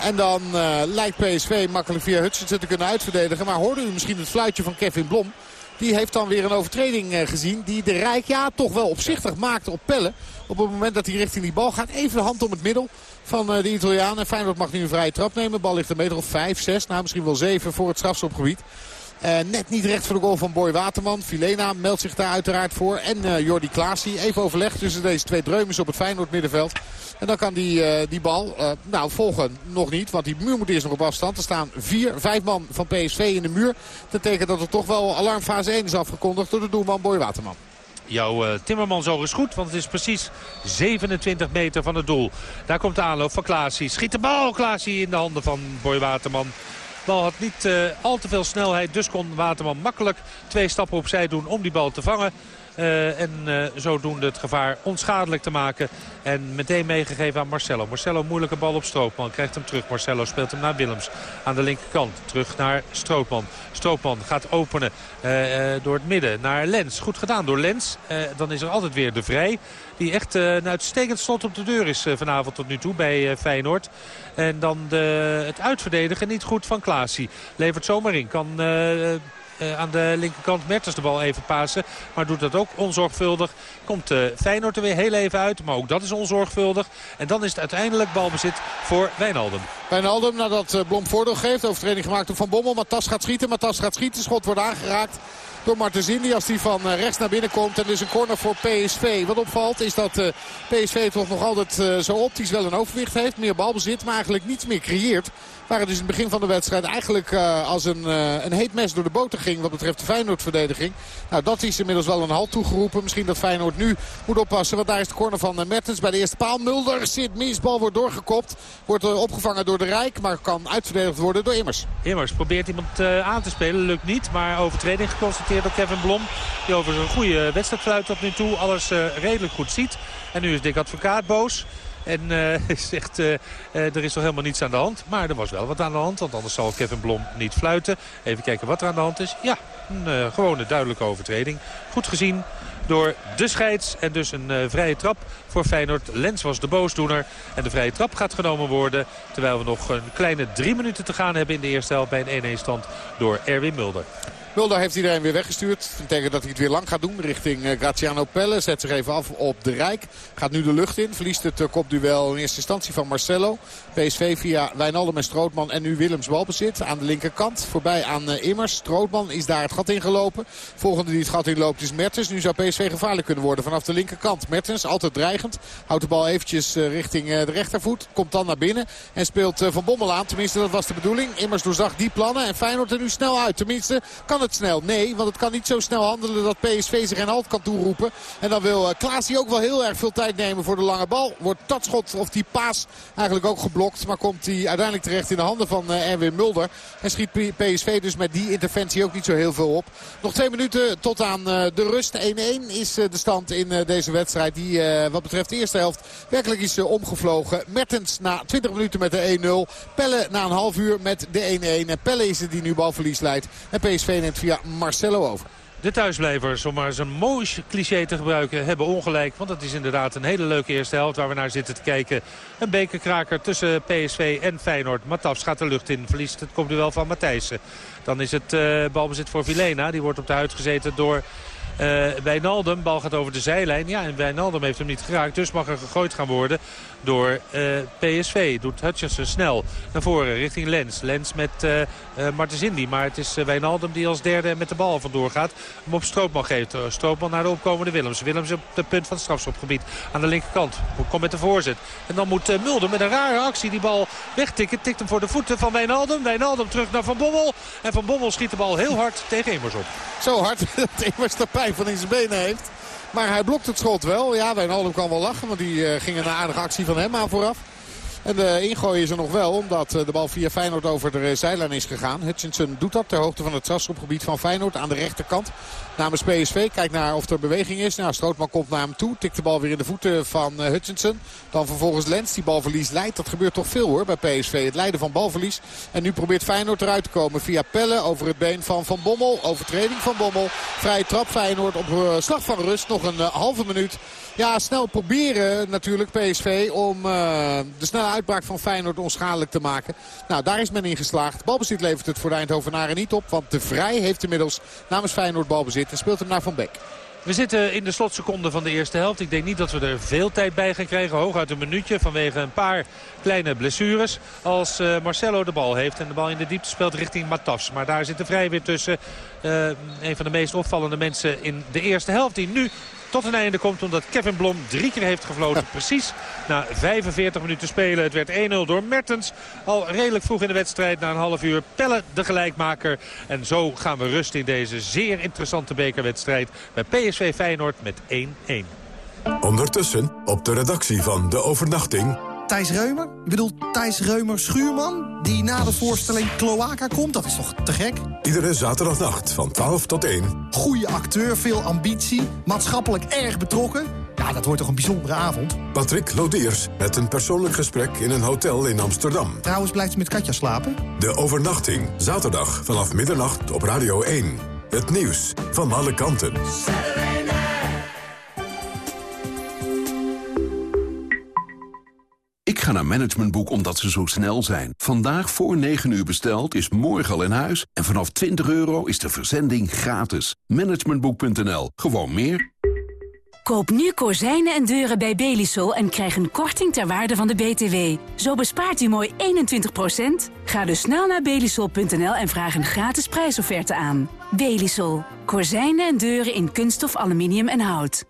En dan uh, lijkt PSV makkelijk via Hutchinson te kunnen uitverdedigen. Maar hoorde u misschien het fluitje van Kevin Blom? Die heeft dan weer een overtreding uh, gezien. Die de Rijk ja, toch wel opzichtig maakte op Pelle. Op het moment dat hij richting die bal gaat. Even de hand om het middel van uh, de Italiaan. En Feyenoord mag nu een vrije trap nemen. Bal ligt een meter of 5, 6. Nou misschien wel 7 voor het strafschopgebied. Uh, net niet recht voor de goal van Boy Waterman. Filena meldt zich daar uiteraard voor. En uh, Jordi Klaasie. Even overleg tussen deze twee dreumers op het Feyenoord middenveld. En dan kan die, uh, die bal nou, volgen nog niet. Want die muur moet eerst nog op afstand. Er staan vier, vijf man van PSV in de muur. Dat betekent dat er toch wel alarmfase 1 is afgekondigd door de doelman Boy Waterman. Jouw Timmerman zo is goed, want het is precies 27 meter van het doel. Daar komt de aanloop van Klaasie. Schiet de bal Klaasie in de handen van Boy Waterman. Bal had niet uh, al te veel snelheid, dus kon Waterman makkelijk twee stappen opzij doen om die bal te vangen. Uh, en uh, zodoende het gevaar onschadelijk te maken. En meteen meegegeven aan Marcelo. Marcelo moeilijke bal op Stroopman. Krijgt hem terug. Marcelo speelt hem naar Willems. Aan de linkerkant. Terug naar Stroopman. Stroopman gaat openen uh, door het midden naar Lens. Goed gedaan door Lens. dan is er altijd weer de Vrij. Die echt een uitstekend slot op de deur is vanavond tot nu toe bij Feyenoord. En dan de, het uitverdedigen niet goed van Klaasie. Levert zomaar in. Kan... aan de linkerkant Mertens de bal even pasen. Maar doet dat ook onzorgvuldig. Komt uh, Feyenoord er weer heel even uit. Maar ook dat is onzorgvuldig. En dan is het uiteindelijk balbezit voor Wijnaldum. Wijnaldum nadat uh, Blom voordeel geeft. Overtreding gemaakt door Van Bommel. Matas gaat schieten. Matas gaat schieten. Schot wordt aangeraakt door Martensini als die van rechts naar binnen komt. En dus een corner voor PSV. Wat opvalt is dat PSV toch nog altijd zo optisch wel een overwicht heeft. Meer balbezit, maar eigenlijk niets meer creëert. Waar het dus in het begin van de wedstrijd eigenlijk uh, als een, een heet mes door de boter ging wat betreft de Feyenoord-verdediging. Nou, dat is inmiddels wel een halt toegeroepen. Misschien dat Feyenoord nu moet oppassen, want daar is de corner van Mertens bij de eerste paal. Mulder zit mis, bal wordt doorgekopt. Wordt opgevangen door de Rijk, maar kan uitverdedigd worden door Immers. Immers probeert iemand aan te spelen, lukt niet. Maar overtreding geconstateerd door Kevin Blom. Die overigens een goede wedstrijd fluit tot nu toe. Alles redelijk goed ziet. En nu is Dick Advocaat boos. En uh, zegt, uh, er is toch helemaal niets aan de hand. Maar er was wel wat aan de hand. Want anders zal Kevin Blom niet fluiten. Even kijken wat er aan de hand is. Ja, een gewone duidelijke overtreding. Goed gezien door de scheids. En dus een vrije trap voor Feyenoord. Lens was de boosdoener. En de vrije trap gaat genomen worden. Terwijl we nog een kleine drie minuten te gaan hebben in de eerste helft. Bij een 1-1 stand door Erwin Mulder. Mulder heeft iedereen weer weggestuurd. Dat betekent dat hij het weer lang gaat doen richting uh, Graziano Pelle. Zet zich even af op de Rijk. Gaat nu de lucht in. Verliest het uh, kopduel in eerste instantie van Marcelo. PSV via Wijnaldum en Strootman en nu Willems balbezit. Aan de linkerkant. Voorbij aan uh, Immers. Strootman is daar het gat ingelopen. Volgende die het gat inloopt is Mertens. Nu zou PSV gevaarlijk kunnen worden vanaf de linkerkant. Mertens altijd dreigend. Houdt de bal eventjes richting de rechtervoet. Komt dan naar binnen. En speelt Van Bommel aan. Tenminste dat was de bedoeling. Immers doorzag die plannen. En Feyenoord er nu snel uit. Tenminste kan het snel? Nee, want het kan niet zo snel handelen dat PSV zich geen halt kan toeroepen. En dan wil uh, Klaasie ook wel heel erg veel tijd nemen voor de lange bal. Wordt dat schot of die paas eigenlijk ook geblokt. Maar komt hij uiteindelijk terecht in de handen van uh, Erwin Mulder. En schiet PSV dus met die interventie ook niet zo heel veel op. Nog twee minuten tot aan uh, de rust. 1-1 is de stand in deze wedstrijd. Die wat betreft de eerste helft werkelijk is omgevlogen. Mertens na 20 minuten met de 1-0. Pelle na een half uur met de 1-1. En Pelle is het die nu balverlies leidt. En PSV neemt via Marcelo over. De thuisblijvers, om maar eens een mooi cliché te gebruiken, hebben ongelijk. Want het is inderdaad een hele leuke eerste helft waar we naar zitten te kijken. Een bekerkraker tussen PSV en Feyenoord. Matafs gaat de lucht in, verliest het komt nu wel van Matthijssen. Dan is het uh, balbezit voor Vilena. Die wordt op de huid gezeten door Wijnaldum, bal gaat over de zijlijn. Ja, en Wijnaldum heeft hem niet geraakt. Dus mag er gegooid gaan worden door eh, PSV. Doet Hutchinson snel naar voren richting Lens. Lens met uh, uh, Martens Indy. Maar het is Wijnaldum die als derde met de bal vandoor gaat. Hem op Stroopman geeft. Stroopman naar de opkomende Willems. Willems op de punt van het strafschopgebied aan de linkerkant. Komt met de voorzet. En dan moet Mulder met een rare actie die bal wegtikken. Tikt hem voor de voeten van Wijnaldum. Wijnaldum terug naar Van Bommel. En Van Bommel schiet de bal heel hard tegen Immers op. Zo hard dat Immers er van in zijn benen heeft. Maar hij blokt het schot wel. Ja, Wijnaldum kan wel lachen, want die uh, ging een aardige actie van hem aan vooraf. En de ingooi is er nog wel, omdat eh, de bal via Feyenoord over de zijlijn is gegaan. Hutchinson doet dat ter hoogte van het strafschopgebied van Feyenoord aan de rechterkant. Namens PSV, kijkt naar of er beweging is. Nou, Strootman komt naar hem toe, tikt de bal weer in de voeten van uh, Hutchinson. Dan vervolgens Lens, die balverlies leidt. Dat gebeurt toch veel hoor bij PSV, het leiden van balverlies. En nu probeert Feyenoord eruit te komen via Pelle over het been van Van Bommel. Overtreding van Bommel, vrije trap Feyenoord op uh, slag van rust. Nog een halve minuut. Ja, snel proberen natuurlijk PSV om de snelle uitbraak van Feyenoord onschadelijk te maken. Nou, daar is men in geslaagd. Balbezit levert het voor de Eindhovenaren niet op. Want de Vrij heeft inmiddels namens Feyenoord balbezit en speelt hem naar Van Beek. We zitten in de slotseconde van de eerste helft. Ik denk niet dat we er veel tijd bij gaan krijgen. Hooguit een minuutje vanwege een paar kleine blessures. Als uh, Marcelo de bal heeft en de bal in de diepte speelt richting Matas. Maar daar zit de vrij weer tussen. Uh, een van de meest opvallende mensen in de eerste helft. Die nu tot een einde komt. Omdat Kevin Blom drie keer heeft gefloten. Precies na 45 minuten spelen. Het werd 1-0 door Mertens. Al redelijk vroeg in de wedstrijd. Na een half uur Pelle de gelijkmaker. En zo gaan we rust in deze zeer interessante bekerwedstrijd. Bij PSV Feyenoord met 1-1. Ondertussen op de redactie van De Overnachting Thijs Reumer? Ik bedoel Thijs Reumer Schuurman? Die na de voorstelling Kloaka komt? Dat is toch te gek? Iedere zaterdagnacht van 12 tot 1. Goede acteur, veel ambitie, maatschappelijk erg betrokken. Ja, dat wordt toch een bijzondere avond? Patrick Lodiers met een persoonlijk gesprek in een hotel in Amsterdam. Trouwens blijft ze met Katja slapen? De overnachting, zaterdag vanaf middernacht op Radio 1. Het nieuws van alle kanten. Ik ga naar Managementboek omdat ze zo snel zijn. Vandaag voor 9 uur besteld is morgen al in huis. En vanaf 20 euro is de verzending gratis. Managementboek.nl. Gewoon meer. Koop nu kozijnen en deuren bij Belisol en krijg een korting ter waarde van de BTW. Zo bespaart u mooi 21%. Ga dus snel naar belisol.nl en vraag een gratis prijsofferte aan. Belisol. Kozijnen en deuren in kunststof, aluminium en hout.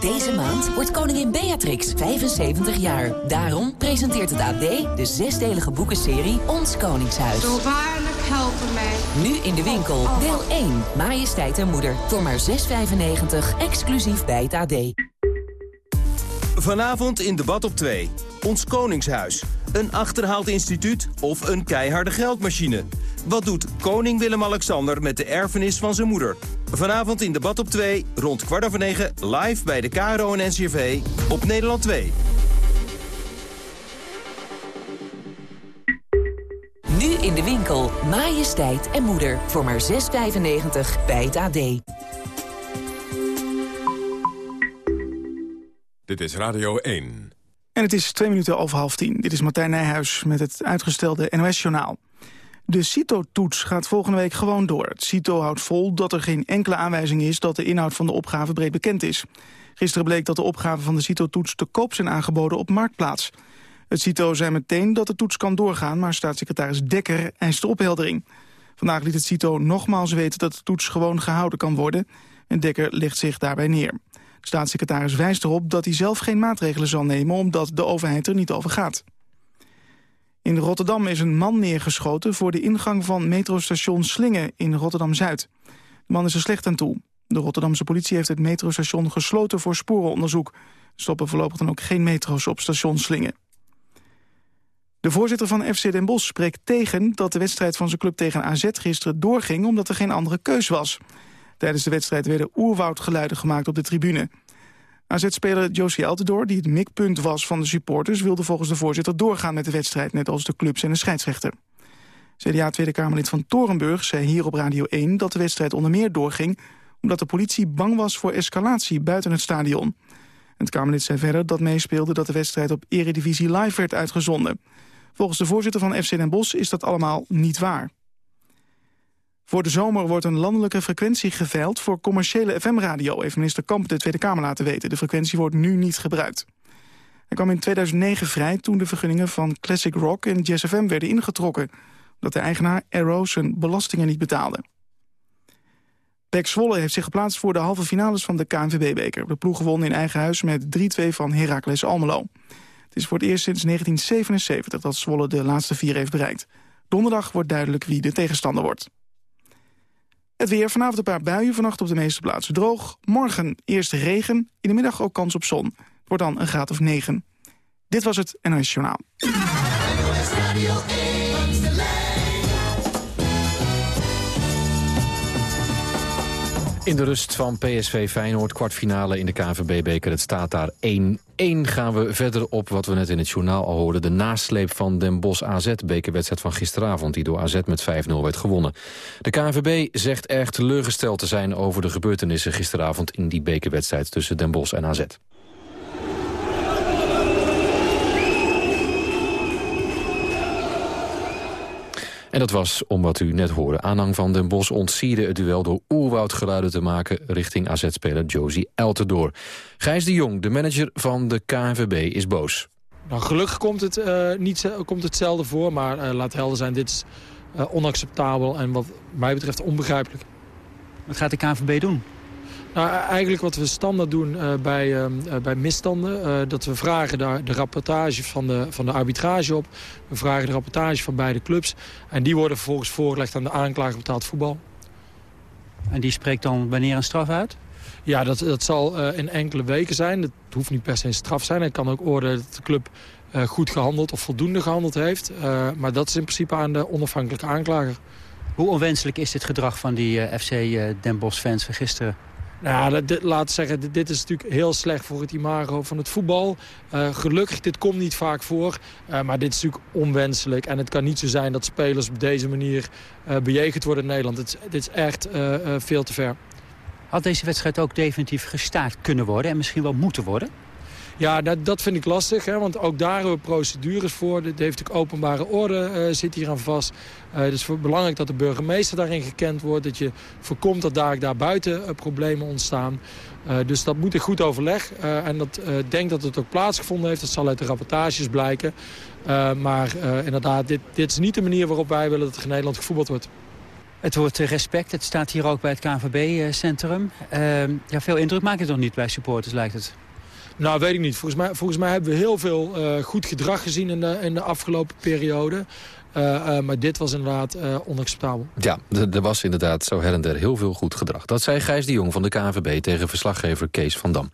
Deze maand wordt koningin Beatrix 75 jaar. Daarom presenteert het AD de zesdelige boekenserie Ons Koningshuis. Zo waarlijk helpen mij. Nu in de winkel. Deel 1. Majesteit en moeder. Voor maar 6,95. Exclusief bij het AD. Vanavond in debat op 2. Ons Koningshuis. Een achterhaald instituut of een keiharde geldmachine? Wat doet koning Willem-Alexander met de erfenis van zijn moeder? Vanavond in debat op 2, rond kwart over 9, live bij de KRO en NCRV op Nederland 2. Nu in de winkel. Majesteit en moeder. Voor maar 6,95 bij het AD. Dit is Radio 1. En het is twee minuten over half tien. Dit is Martijn Nijhuis met het uitgestelde NOS-journaal. De CITO-toets gaat volgende week gewoon door. Het CITO houdt vol dat er geen enkele aanwijzing is... dat de inhoud van de opgave breed bekend is. Gisteren bleek dat de opgaven van de CITO-toets te koop zijn aangeboden op Marktplaats. Het CITO zei meteen dat de toets kan doorgaan... maar staatssecretaris Dekker eist opheldering. Vandaag liet het CITO nogmaals weten dat de toets gewoon gehouden kan worden... en Dekker legt zich daarbij neer. De staatssecretaris wijst erop dat hij zelf geen maatregelen zal nemen... omdat de overheid er niet over gaat. In Rotterdam is een man neergeschoten voor de ingang van metrostation Slingen in Rotterdam-Zuid. De man is er slecht aan toe. De Rotterdamse politie heeft het metrostation gesloten voor sporenonderzoek. Er stoppen voorlopig dan ook geen metro's op station Slingen. De voorzitter van FC Den Bosch spreekt tegen dat de wedstrijd van zijn club tegen AZ gisteren doorging omdat er geen andere keus was. Tijdens de wedstrijd werden oerwoudgeluiden gemaakt op de tribune. AZ-speler Josie Altidor, die het mikpunt was van de supporters... wilde volgens de voorzitter doorgaan met de wedstrijd... net als de clubs en de scheidsrechter. CDA Tweede Kamerlid van Torenburg zei hier op Radio 1 dat de wedstrijd onder meer doorging omdat de politie bang was voor escalatie buiten het stadion. Het Kamerlid zei verder dat meespeelde dat de wedstrijd op Eredivisie Live werd uitgezonden. Volgens de voorzitter van FC Den Bosch is dat allemaal niet waar. Voor de zomer wordt een landelijke frequentie geveild voor commerciële FM-radio, heeft minister Kamp de Tweede Kamer laten weten. De frequentie wordt nu niet gebruikt. Hij kwam in 2009 vrij toen de vergunningen van Classic Rock en Jazz FM werden ingetrokken, omdat de eigenaar Arrow zijn belastingen niet betaalde. Pek Zwolle heeft zich geplaatst voor de halve finales van de KNVB-beker. De ploeg won in eigen huis met 3-2 van Heracles Almelo. Het is voor het eerst sinds 1977 dat Zwolle de laatste vier heeft bereikt. Donderdag wordt duidelijk wie de tegenstander wordt. Het weer, vanavond een paar buien, vannacht op de meeste plaatsen droog. Morgen eerst regen, in de middag ook kans op zon. Het wordt dan een graad of 9. Dit was het NOS Journaal. In de rust van PSV Feyenoord, kwartfinale in de KNVB-beker. Het staat daar 1-1. Gaan we verder op wat we net in het journaal al hoorden. De nasleep van Den Bosch AZ, bekerwedstrijd van gisteravond... die door AZ met 5-0 werd gewonnen. De KNVB zegt erg teleurgesteld te zijn over de gebeurtenissen gisteravond... in die bekerwedstrijd tussen Den Bosch en AZ. En dat was, om wat u net hoorde, aanhang van Den Bos ontsierde het duel door oerwoudgeluiden te maken richting AZ-speler Josie Elterdoor. Gijs de Jong, de manager van de KNVB, is boos. Nou, gelukkig komt het, uh, niet, komt het zelden voor, maar uh, laat helder zijn, dit is uh, onacceptabel en wat mij betreft onbegrijpelijk. Wat gaat de KNVB doen? Nou, eigenlijk wat we standaard doen uh, bij, uh, bij misstanden... Uh, dat we vragen de, de rapportage van de, van de arbitrage op. We vragen de rapportage van beide clubs. En die worden vervolgens voorgelegd aan de aanklager betaald voetbal. En die spreekt dan wanneer een straf uit? Ja, dat, dat zal in enkele weken zijn. Het hoeft niet per se een straf zijn. Het kan ook oordelen dat de club goed gehandeld of voldoende gehandeld heeft. maar dat is in principe aan de onafhankelijke aanklager. Hoe onwenselijk is dit gedrag van die FC Den Bosch fans van gisteren? Nou, laat zeggen, dit, is natuurlijk heel slecht voor het imago van het voetbal. Uh, gelukkig, dit komt niet vaak voor. Uh, maar dit is natuurlijk onwenselijk. En het kan niet zo zijn dat spelers op deze manier uh, bejegend worden in Nederland. Dit, dit is echt veel te ver. Had deze wedstrijd ook definitief gestaakt kunnen worden en misschien wel moeten worden? Ja, dat, dat vind ik lastig, hè, want ook daar hebben we procedures voor. Dit heeft natuurlijk openbare orde, uh, zit hier aan vast. Uh, het is belangrijk dat de burgemeester daarin gekend wordt. Dat je voorkomt dat daar, daar buiten uh, problemen ontstaan. dus dat moet in goed overleg. en dat denk dat het ook plaatsgevonden heeft. Dat zal uit de rapportages blijken. maar inderdaad, dit, dit is niet de manier waarop wij willen dat er in Nederland gevoetbald wordt. Het woord respect, het staat hier ook bij het KNVB-centrum. ja, veel indruk maakt het nog niet bij supporters, lijkt het. Nou, weet ik niet. Volgens mij, volgens mij hebben we heel veel uh, goed gedrag gezien in de, in de afgelopen periode. Uh, uh, maar dit was inderdaad onacceptabel. Ja, er was inderdaad zo her en der heel veel goed gedrag. Dat zei Gijs de Jong van de KNVB tegen verslaggever Kees van Dam.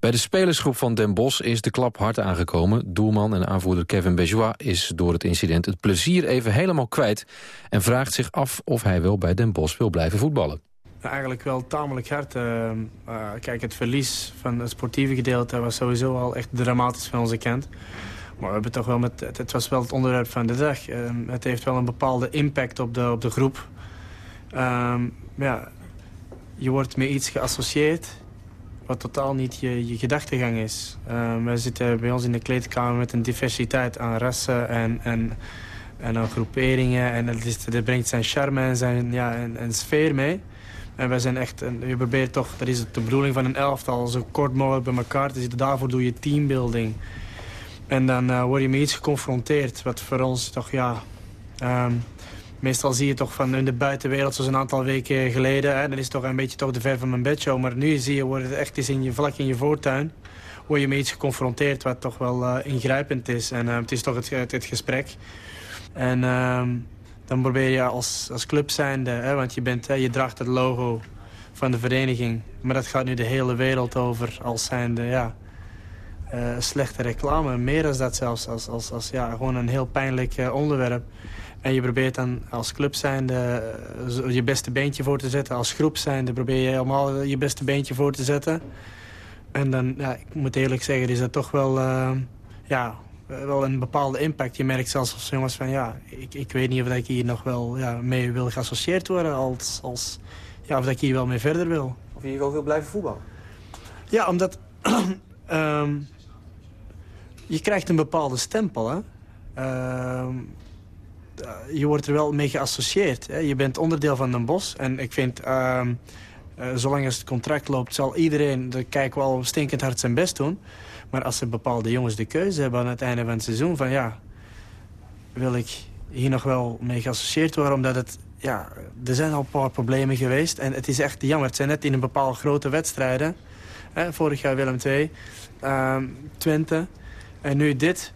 Bij de spelersgroep van Den Bosch is de klap hard aangekomen. Doelman en aanvoerder Kevin Bejois is door het incident het plezier even helemaal kwijt... en vraagt zich af of hij wel bij Den Bosch wil blijven voetballen. Eigenlijk wel tamelijk hard. Uh, uh, kijk, het verlies van het sportieve gedeelte was sowieso al echt dramatisch van onze kant. Maar we hebben toch wel met, het, was wel het onderwerp van de dag. Uh, het heeft wel een bepaalde impact op de, op de groep. Ehm, ja, je wordt met iets geassocieerd wat totaal niet je, je gedachtegang is. Ehm, we zitten bij ons in de kleedkamer met een diversiteit aan rassen en, en, en groeperingen. En dat, is, brengt zijn charme en zijn ja, en sfeer mee. En wij zijn echt, je probeert toch, dat is het de bedoeling van een elftal, zo kort mogelijk bij elkaar te zitten. Daarvoor doe je teambuilding. En dan uh, word je met iets geconfronteerd, wat voor ons toch, ja... Um, meestal zie je toch van in de buitenwereld, zoals een aantal weken geleden... Hè, dan is toch een beetje toch de ver van mijn bedshow. Maar nu zie je, wordt het echt is in je, vlak in je voortuin... word je met iets geconfronteerd wat toch wel uh, ingrijpend is. En uh, het is toch het, het, gesprek. En... Uh, dan probeer je als, als club zijnde, hè, want je, bent, hè, je draagt het logo van de vereniging. Maar dat gaat nu de hele wereld over als zijnde, ja, uh, slechte reclame. Meer dan dat zelfs, als, als, als ja, gewoon een heel pijnlijk uh, onderwerp. En je probeert dan als club zijnde uh, je beste beentje voor te zetten. Als groep zijnde probeer je allemaal je beste beentje voor te zetten. En dan, ja, ik moet eerlijk zeggen, is dat toch wel, ja, wel een bepaalde impact. Je merkt zelfs als jongens van ja, ik, ik weet niet of ik hier nog wel ja, mee wil geassocieerd worden. Als, als, ja, of dat ik hier wel mee verder wil. Of je hier wel wil blijven voetballen? Ja, omdat ehm, je krijgt een bepaalde stempel. Hè? Ehm, je wordt er wel mee geassocieerd. Hè? Je bent onderdeel van een bos. En ik vind, ehm, eh, zolang als het contract loopt, zal iedereen, daar kijken we al stinkend hard zijn best doen. Maar als er bepaalde jongens de keuze hebben aan het einde van het seizoen... van ja, wil ik hier nog wel mee geassocieerd worden... omdat het, ja, er zijn al een paar problemen geweest. En het is echt jammer. Het zijn net in een bepaalde grote wedstrijden. Hè, vorig jaar Willem II, ehm, Twente. En nu dit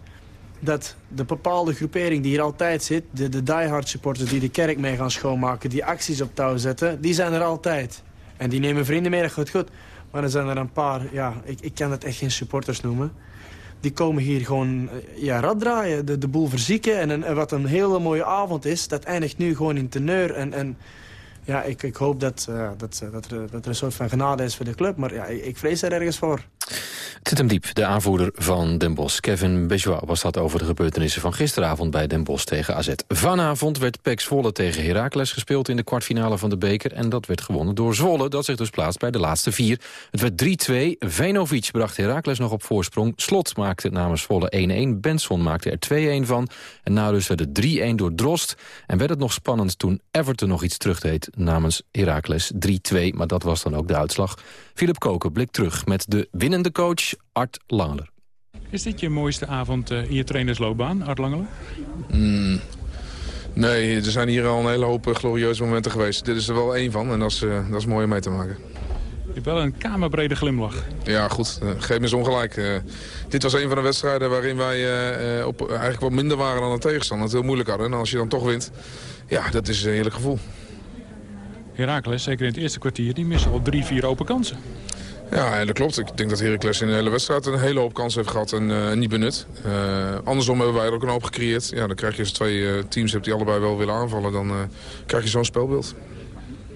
dat de bepaalde groepering die hier altijd zit... de, de diehard supporters die de kerk mee gaan schoonmaken... die acties op touw zetten, die zijn er altijd. En die nemen vrienden mee, dat gaat goed. Maar er zijn er een paar, ja, ik, ik kan het echt geen supporters noemen. Die komen hier gewoon eh, ja, rad draaien, de, de boel verzieken. En, en wat een hele mooie avond is, dat eindigt nu gewoon in teneur. En, en ja, ik, ik hoop dat, uh, dat, dat, er, dat er een soort van genade is voor de club. Maar ja, ik vrees er ergens voor. Het zit hem diep, de aanvoerder van Den Bosch. Kevin Bejois was dat over de gebeurtenissen van gisteravond bij Den Bosch tegen AZ. Vanavond werd PEC Zwolle tegen Heracles gespeeld in de kwartfinale van de beker. En dat werd gewonnen door Zwolle, dat zich dus plaatst bij de laatste vier. Het werd 3-2. Venovic bracht Heracles nog op voorsprong. Slot maakte namens Zwolle 1-1. Benson maakte er 2-1 van. En na dus werd het 3-1 door Drost. En werd het nog spannend toen Everton nog iets terugdeed namens Heracles 3-2. Maar dat was dan ook de uitslag. Philip Koken blikt terug met de winnende coach Art Langeler. Is dit je mooiste avond eh, in je trainersloopbaan, Art Langeler? Mm, nee, er zijn hier al een hele hoop eh, glorieuze momenten geweest. Dit is er wel één van en dat is, uh, dat is mooi om mee te maken. Je hebt wel een kamerbrede glimlach. Ja, goed. Uh, geef me eens ongelijk. Uh, dit was een van de wedstrijden waarin wij uh, op, eigenlijk wat minder waren dan de tegenstander. Het heel moeilijk hadden. En als je dan toch wint, ja, dat is een heerlijk gevoel. Herakles, zeker in het eerste kwartier, die missen al drie, vier open kansen. Ja, dat klopt. Ik denk dat Heracles in de hele wedstrijd een hele hoop kansen heeft gehad en uh, niet benut. Uh, andersom hebben wij er ook een hoop gecreëerd. Ja, dan krijg je als twee uh, teams hebt die allebei wel willen aanvallen, dan krijg je zo'n spelbeeld.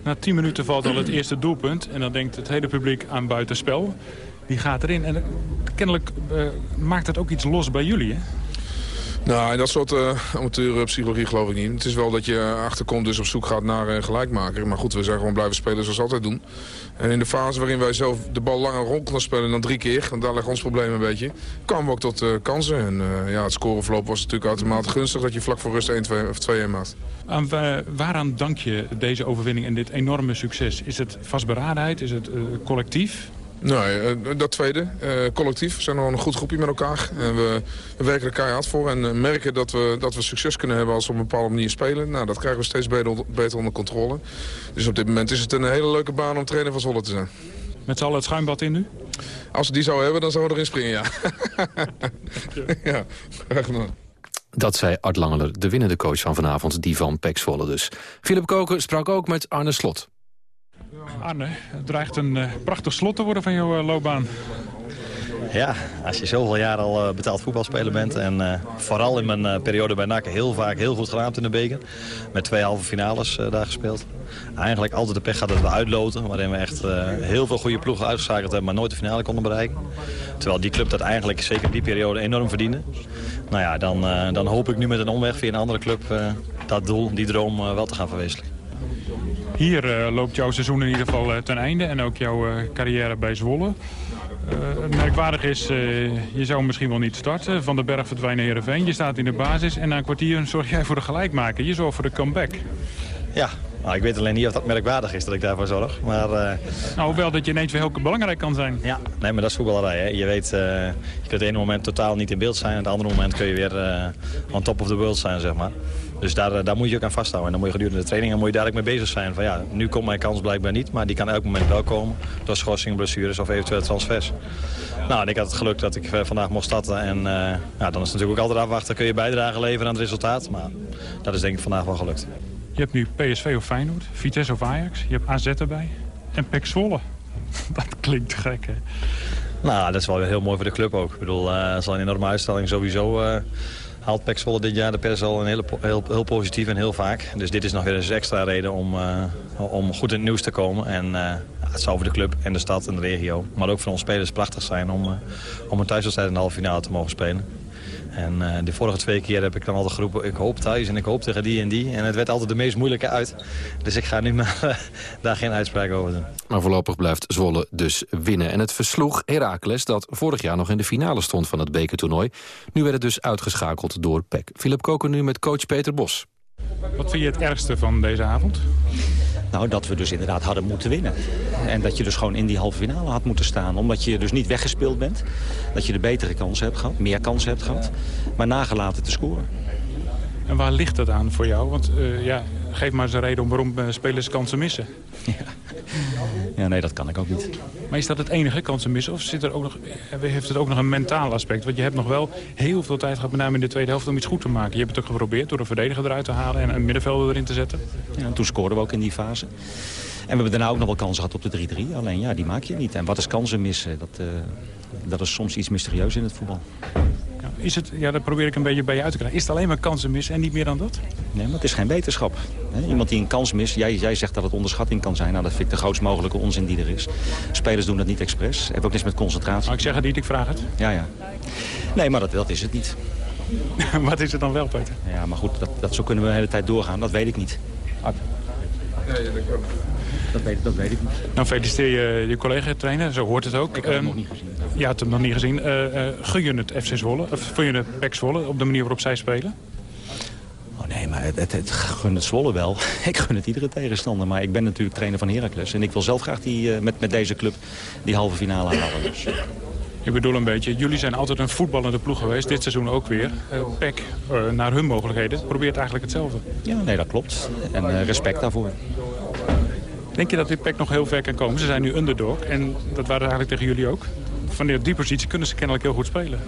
Na tien minuten valt al het eerste doelpunt en dan denkt het hele publiek aan buitenspel. Die gaat erin en kennelijk maakt het ook iets los bij jullie, hè? Nou, in dat soort uh, amateurpsychologie geloof ik niet. Het is wel dat je achterkomt dus op zoek gaat naar een gelijkmaker. Maar goed, we zijn gewoon blijven spelen zoals we altijd doen. En in de fase waarin wij zelf de bal langer rond konden spelen dan drie keer... want daar ligt ons probleem een beetje... kwamen we ook tot uh, kansen. En uh, ja, het scoreverloop was natuurlijk automatisch gunstig... dat je vlak voor rust 1-2 of 2-1 maakt. Aan, waaraan dank je deze overwinning en dit enorme succes? Is het vastberadenheid? Is het collectief? Nee, eh, dat tweede. Uh, collectief. We zijn nog een goed groepje met elkaar. En we, we werken er keihard voor. En eh, merken dat we, dat we succes kunnen hebben als we op een bepaalde manier spelen. Nou, dat krijgen we steeds beter, beter onder controle. Dus op dit moment is het een hele leuke baan om trainer van Zwolle te zijn. Met z'n allen het schuimbad in nu? Als we die zouden hebben, dan zouden we erin springen, ja. ja, graag gedaan. Dat zei Art Langeler, de winnende coach van vanavond, die van Pek Zwolle dus. Philip Koken sprak ook met Arne Slot. Arne, het dreigt een uh, prachtig slot te worden van jouw uh, loopbaan. Ja, als je zoveel jaar al uh, betaald voetbalspeler bent... en vooral in mijn periode bij NAC heel vaak heel goed geraamd in de beker... met twee halve finales daar gespeeld. Eigenlijk altijd de pech gehad dat we uitloten... waarin we echt heel veel goede ploegen uitgeschakeld hebben... maar nooit de finale konden bereiken. Terwijl die club dat eigenlijk zeker in die periode enorm verdiende. Nou ja, dan, dan hoop ik nu met een omweg via een andere club... dat doel, die droom wel te gaan verwezenlijken. Hier uh, loopt jouw seizoen in ieder geval uh, ten einde en ook jouw uh, carrière bij Zwolle. merkwaardig is, je zou misschien wel niet starten. Van de Berg verdwijnen Heerenveen. Je staat in de basis en na een kwartier zorg jij voor de gelijkmaker. Je zorgt voor de comeback. Ja, nou, ik weet alleen niet of dat merkwaardig is dat ik daarvoor zorg. Maar, Nou, wel dat je ineens weer heel belangrijk kan zijn. Ja, nee, maar dat is voetballerij. Hè. Je weet, je kunt het ene moment totaal niet in beeld zijn. En het andere moment kun je weer on top of the world zijn, zeg maar. Dus daar, eh, daar moet je ook aan vasthouden. En dan moet je gedurende de training moet je daar ook mee bezig zijn. Van ja, nu komt mijn kans blijkbaar niet, maar die kan elk moment wel komen. Door schorsing, blessures of eventueel transfers. Nou, en ik had het geluk dat ik eh, vandaag mocht starten. En uh, ja, dan is het natuurlijk ook altijd afwachten. Kun je bijdrage leveren aan het resultaat. Maar dat is denk ik vandaag wel gelukt. Je hebt nu PSV of Feyenoord, Vitesse of Ajax. Je hebt AZ erbij. En PEC Zwolle. dat klinkt gek, hè? Nou, dat is wel heel mooi voor de club ook. Ik bedoel, uh, het zal een enorme uitstelling sowieso... Uh, haalt Pek dit jaar de pers al een hele, heel, heel positief en heel vaak. Dus dit is nog weer eens extra reden om, uh, om goed in het nieuws te komen. En uh, het zou voor de club en de stad en de regio, maar ook voor onze spelers prachtig zijn om, uh, om een thuiswedstrijd in de halve finale te mogen spelen. En de vorige twee keer heb ik dan altijd geroepen, ik hoop thuis en ik hoop tegen die en die. En het werd altijd de meest moeilijke uit. Dus ik ga nu maar daar geen uitspraak over doen. Maar voorlopig blijft Zwolle dus winnen. En het versloeg Heracles, dat vorig jaar nog in de finale stond van het bekertoernooi. Nu werd het dus uitgeschakeld door PEC. Philip Koken nu met coach Peter Bos. Wat vind je het ergste van deze avond? Nou, dat we dus inderdaad hadden moeten winnen. En dat je dus gewoon in die halve finale had moeten staan. Omdat je dus niet weggespeeld bent. Dat je de betere kansen hebt gehad, meer kansen hebt gehad. Maar nagelaten te scoren. En waar ligt dat aan voor jou? Want uh, ja, geef maar eens een reden om waarom uh, spelers kansen missen. Ja. ja, nee, dat kan ik ook niet. Maar is dat het enige kansen missen? Of zit er ook nog, heeft het ook nog een mentaal aspect? Want je hebt nog wel heel veel tijd gehad, met name in de tweede helft, om iets goed te maken. Je hebt het ook geprobeerd door een verdediger eruit te halen en een middenvelder erin te zetten. Ja, en toen scoorden we ook in die fase. En we hebben daarna ook nog wel kansen gehad op de 3-3. Alleen ja, die maak je niet. En wat is kansen missen? Dat, uh, dat is soms iets mysterieus in het voetbal. Ja, is het, ja, dat probeer ik een beetje bij je uit te krijgen. Is het alleen maar kansen missen en niet meer dan dat? Nee, maar het is geen wetenschap. Iemand die een kans mist, jij, jij zegt dat het onderschatting kan zijn. Nou, dat vind ik de grootst mogelijke onzin die er is. Spelers doen dat niet expres. Heeft ook niks met concentratie. Maar ik zeg het niet, ik vraag het. Ja, ja. Nee, maar dat, dat is het niet. Wat is het dan wel, Peter? Ja, maar goed, dat, dat, zo kunnen we de hele tijd doorgaan. Dat weet ik niet. Dat weet, dat weet ik niet. Nou, feliciteer je je collega-trainer, zo hoort het ook. Ik heb hem um, nog niet gezien. Ja, hebt hem nog niet gezien. Uh, uh, gun je het FC Zwolle, of gun je het PEC Zwolle op de manier waarop zij spelen? Oh nee, maar het, het, het gun het Zwolle wel. ik gun het iedere tegenstander. Maar ik ben natuurlijk trainer van Heracles. En ik wil zelf graag die, uh, met, met deze club die halve finale halen. Dus. Ik bedoel een beetje, jullie zijn altijd een voetballende ploeg geweest. Dit seizoen ook weer. Uh, PEC, uh, naar hun mogelijkheden, probeert eigenlijk hetzelfde. Ja, nee, dat klopt. En uh, respect daarvoor. Denk je dat dit PEC nog heel ver kan komen? Ze zijn nu underdog en dat waren eigenlijk tegen jullie ook. Vanuit die positie kunnen ze kennelijk heel goed spelen.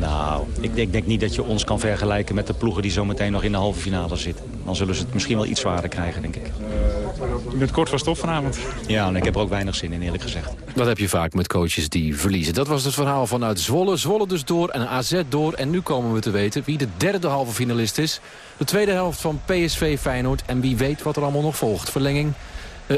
Nou, ik denk, denk niet dat je ons kan vergelijken met de ploegen die zometeen nog in de halve finale zitten. Dan zullen ze het misschien wel iets zwaarder krijgen, denk ik. Je bent kort van stof vanavond. Ja, en ik heb er ook weinig zin in, eerlijk gezegd. Dat heb je vaak met coaches die verliezen. Dat was het verhaal vanuit Zwolle. Zwolle dus door en AZ door. En nu komen we te weten wie de derde halve finalist is. De tweede helft van PSV Feyenoord. En wie weet wat er allemaal nog volgt. Verlenging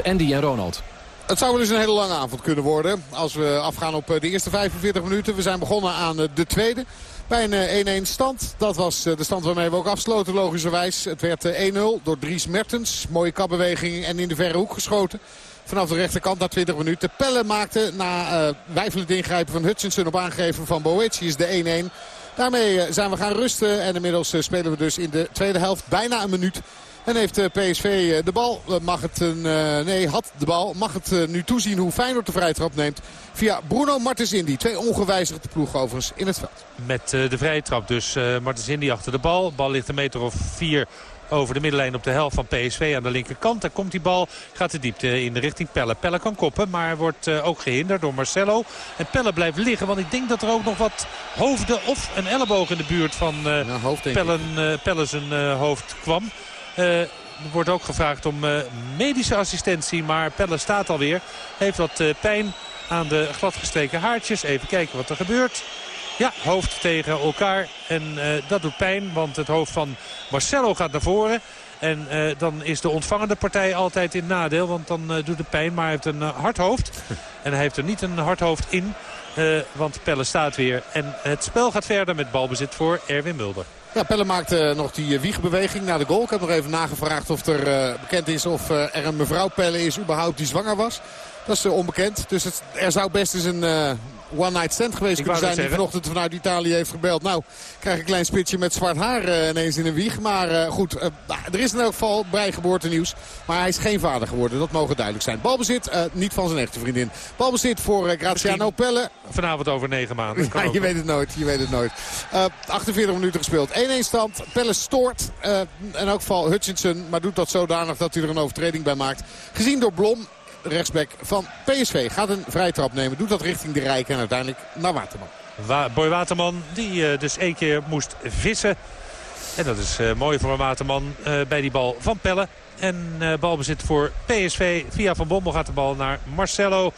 Andy en Ronald. Het zou wel eens een hele lange avond kunnen worden. Als we afgaan op de eerste 45 minuten. We zijn begonnen aan de tweede. Bij een 1-1 stand. Dat was de stand waarmee we ook afsloten logischerwijs. Het werd 1-0 door Dries Mertens. Mooie kapbeweging en in de verre hoek geschoten. Vanaf de rechterkant na 20 minuten. Pelle maakte na uh, wijfelend ingrijpen van Hutchinson op aangeven van Boetius de 1-1. Daarmee zijn we gaan rusten. En inmiddels spelen we dus in de tweede helft bijna een minuut. En heeft PSV de bal, mag het een, nee, had de bal, mag het nu toezien hoe Feyenoord de vrije trap neemt. Via Bruno Martens Indy. Twee ongewijzigde ploeg overigens in het veld. Met de vrije trap dus Martens Indy achter de bal. Bal ligt een meter of vier over de middenlijn op de helft van PSV aan de linkerkant. Daar komt die bal, gaat de diepte in de richting Pelle. Pelle kan koppen, maar wordt ook gehinderd door Marcelo. En Pelle blijft liggen, want ik denk dat er ook nog wat hoofden of een elleboog in de buurt van uh, ja, hoofd, Pellen, uh, Pelle zijn hoofd kwam. Uh, er wordt ook gevraagd om uh, medische assistentie. Maar Pelle staat alweer. Heeft wat uh, pijn aan de gladgestreken haartjes. Even kijken wat er gebeurt. Ja, hoofd tegen elkaar. En dat doet pijn. Want het hoofd van Marcelo gaat naar voren. En dan is de ontvangende partij altijd in nadeel. Want dan doet het pijn. Maar hij heeft een hard hoofd. En hij heeft er niet een hard hoofd in. want Pelle staat weer. En het spel gaat verder met balbezit voor Erwin Mulder. Ja, Pelle maakte nog die wiegbeweging naar de goal. Ik heb nog even nagevraagd of er uh, bekend is of er een mevrouw Pelle is überhaupt die zwanger was. Dat is uh, onbekend. Dus het, er zou best eens een one-night stand geweest kunnen zijn. Die vanochtend vanuit Italië heeft gebeld. Nou, krijg een klein spitsje met zwart haar uh, ineens in een wieg. Maar uh, goed, uh, er is in elk geval bijgeboortenieuws. Maar hij is geen vader geworden. Dat mogen duidelijk zijn. Balbezit, niet van zijn echte vriendin. Balbezit voor Graziano Pelle. Vanavond over negen maanden. Ja, je weet het nooit. Je weet het nooit. 48 minuten gespeeld. 1-1 stand. Pelle stoort. in elk geval Hutchinson. Maar doet dat zodanig dat hij er een overtreding bij maakt. Gezien door Blom rechtsback van PSV. Gaat een vrije trap nemen. Doet dat richting de Rijk en uiteindelijk naar Waterman. Wa Boy Waterman die uh, dus één keer moest vissen. En dat is uh, mooi voor een Waterman uh, bij die bal van Pelle. En balbezit voor PSV. Via Van Bommel gaat de bal naar Marcelo.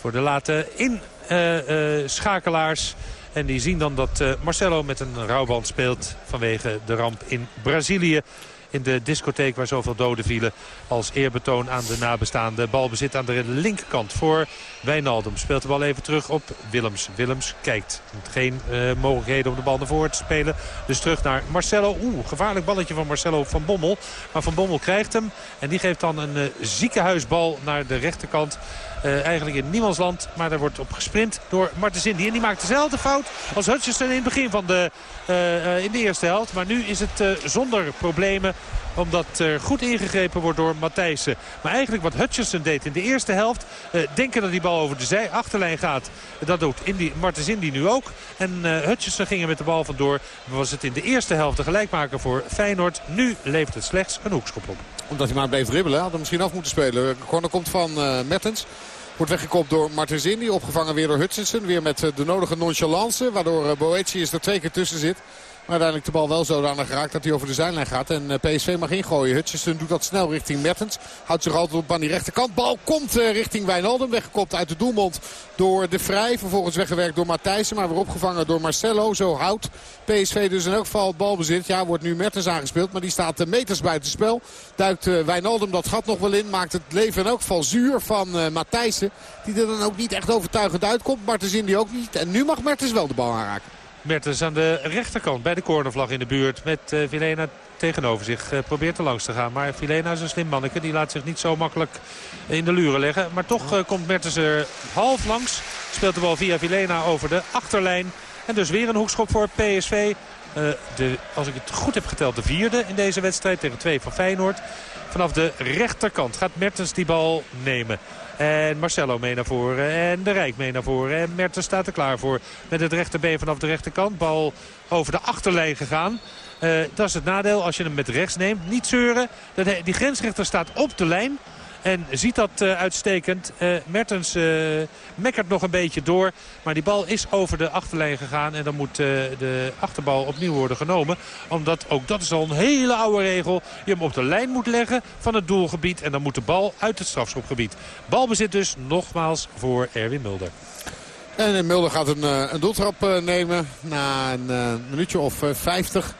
Voor de late inschakelaars. En die zien dan dat Marcelo met een rouwband speelt vanwege de ramp in Brazilië in de discotheek waar zoveel doden vielen. Als eerbetoon aan de nabestaande balbezit aan de linkerkant voor Wijnaldum speelt de bal even terug op Willems. Willems kijkt. Geen uh, mogelijkheden om de bal naar voren te spelen. Dus terug naar Marcelo. Oeh, gevaarlijk balletje van Marcelo van Bommel. Maar Van Bommel krijgt hem. En die geeft dan een uh, ziekenhuisbal naar de rechterkant. Uh, eigenlijk in niemandsland. Maar daar wordt op gesprint door Martens Indy. En die maakt dezelfde fout als Hutchinson in het begin van de, uh, in de eerste helft. Maar nu is het uh, zonder problemen omdat er goed ingegrepen wordt door Matthijssen. Maar eigenlijk wat Hutchinson deed in de eerste helft. Uh, denken dat die bal over de zij achterlijn gaat. Dat doet Indy, Martens nu ook. En uh, Hutchinson ging er met de bal vandoor. Was het in de eerste helft de gelijkmaker voor Feyenoord. Nu levert het slechts een hoekschop op. Omdat hij maar bleef dribbelen. Had hem misschien af moeten spelen. Corner komt van uh. Wordt weggekopt door Martens Indy. Opgevangen weer door Hutchinson. Weer met de nodige nonchalance. Waardoor Boetius er twee keer tussen zit. Uiteindelijk de bal wel zodanig geraakt dat hij over de zijlijn gaat. En PSV mag ingooien. Hutchinson doet dat snel richting Mertens. Houdt zich altijd op aan die rechterkant. Bal komt richting Wijnaldum. Weggekopt uit de doelmond door de Vrij. Vervolgens weggewerkt door Matthijssen. Maar weer opgevangen door Marcelo. Zo houdt PSV dus in elk geval het balbezit. Ja, wordt nu Mertens aangespeeld. Maar die staat meters buiten spel. Duikt Wijnaldum dat gat nog wel in. Maakt het leven in elk geval zuur van Matthijssen. Die er dan ook niet echt overtuigend uitkomt. Martens in die ook niet. En nu mag Mertens wel de bal aanraken. Mertens aan de rechterkant bij de cornervlag in de buurt. Met uh, Vilena tegenover zich. Uh, probeert er langs te gaan. Maar Vilena is een slim manneke. Die laat zich niet zo makkelijk in de luren leggen. Maar toch uh, komt Mertens er half langs. Speelt de bal via Vilena over de achterlijn. En dus weer een hoekschop voor PSV. de, als ik het goed heb geteld, de vierde in deze wedstrijd tegen twee van Feyenoord. Vanaf de rechterkant gaat Mertens die bal nemen. En Marcelo mee naar voren. En de Rijk mee naar voren. En Mertens staat er klaar voor. Met het rechterbeen vanaf de rechterkant. Bal over de achterlijn gegaan. Uh, dat is het nadeel als je hem met rechts neemt. Niet zeuren. Die grensrechter staat op de lijn. En ziet dat uh, uitstekend. Uh, Mertens uh, mekkert nog een beetje door. Maar die bal is over de achterlijn gegaan. En dan moet de achterbal opnieuw worden genomen. Omdat ook dat is al een hele oude regel. Je hem op de lijn moet leggen van het doelgebied. En dan moet de bal uit het strafschopgebied. Balbezit dus nogmaals voor Erwin Mulder. En Mulder gaat een, een doeltrap nemen na een minuutje of 50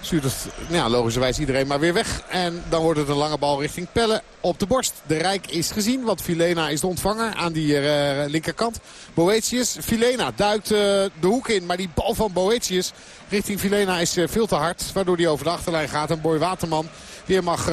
stuurt het ja, logischerwijs iedereen maar weer weg. En dan wordt het een lange bal richting Pelle op de borst. De Rijk is gezien, want Filena is de ontvanger aan die uh, linkerkant. Boetius, Filena duikt uh, de hoek in, maar die bal van Boetius richting Filena is uh, veel te hard. Waardoor hij over de achterlijn gaat en Boy Waterman weer mag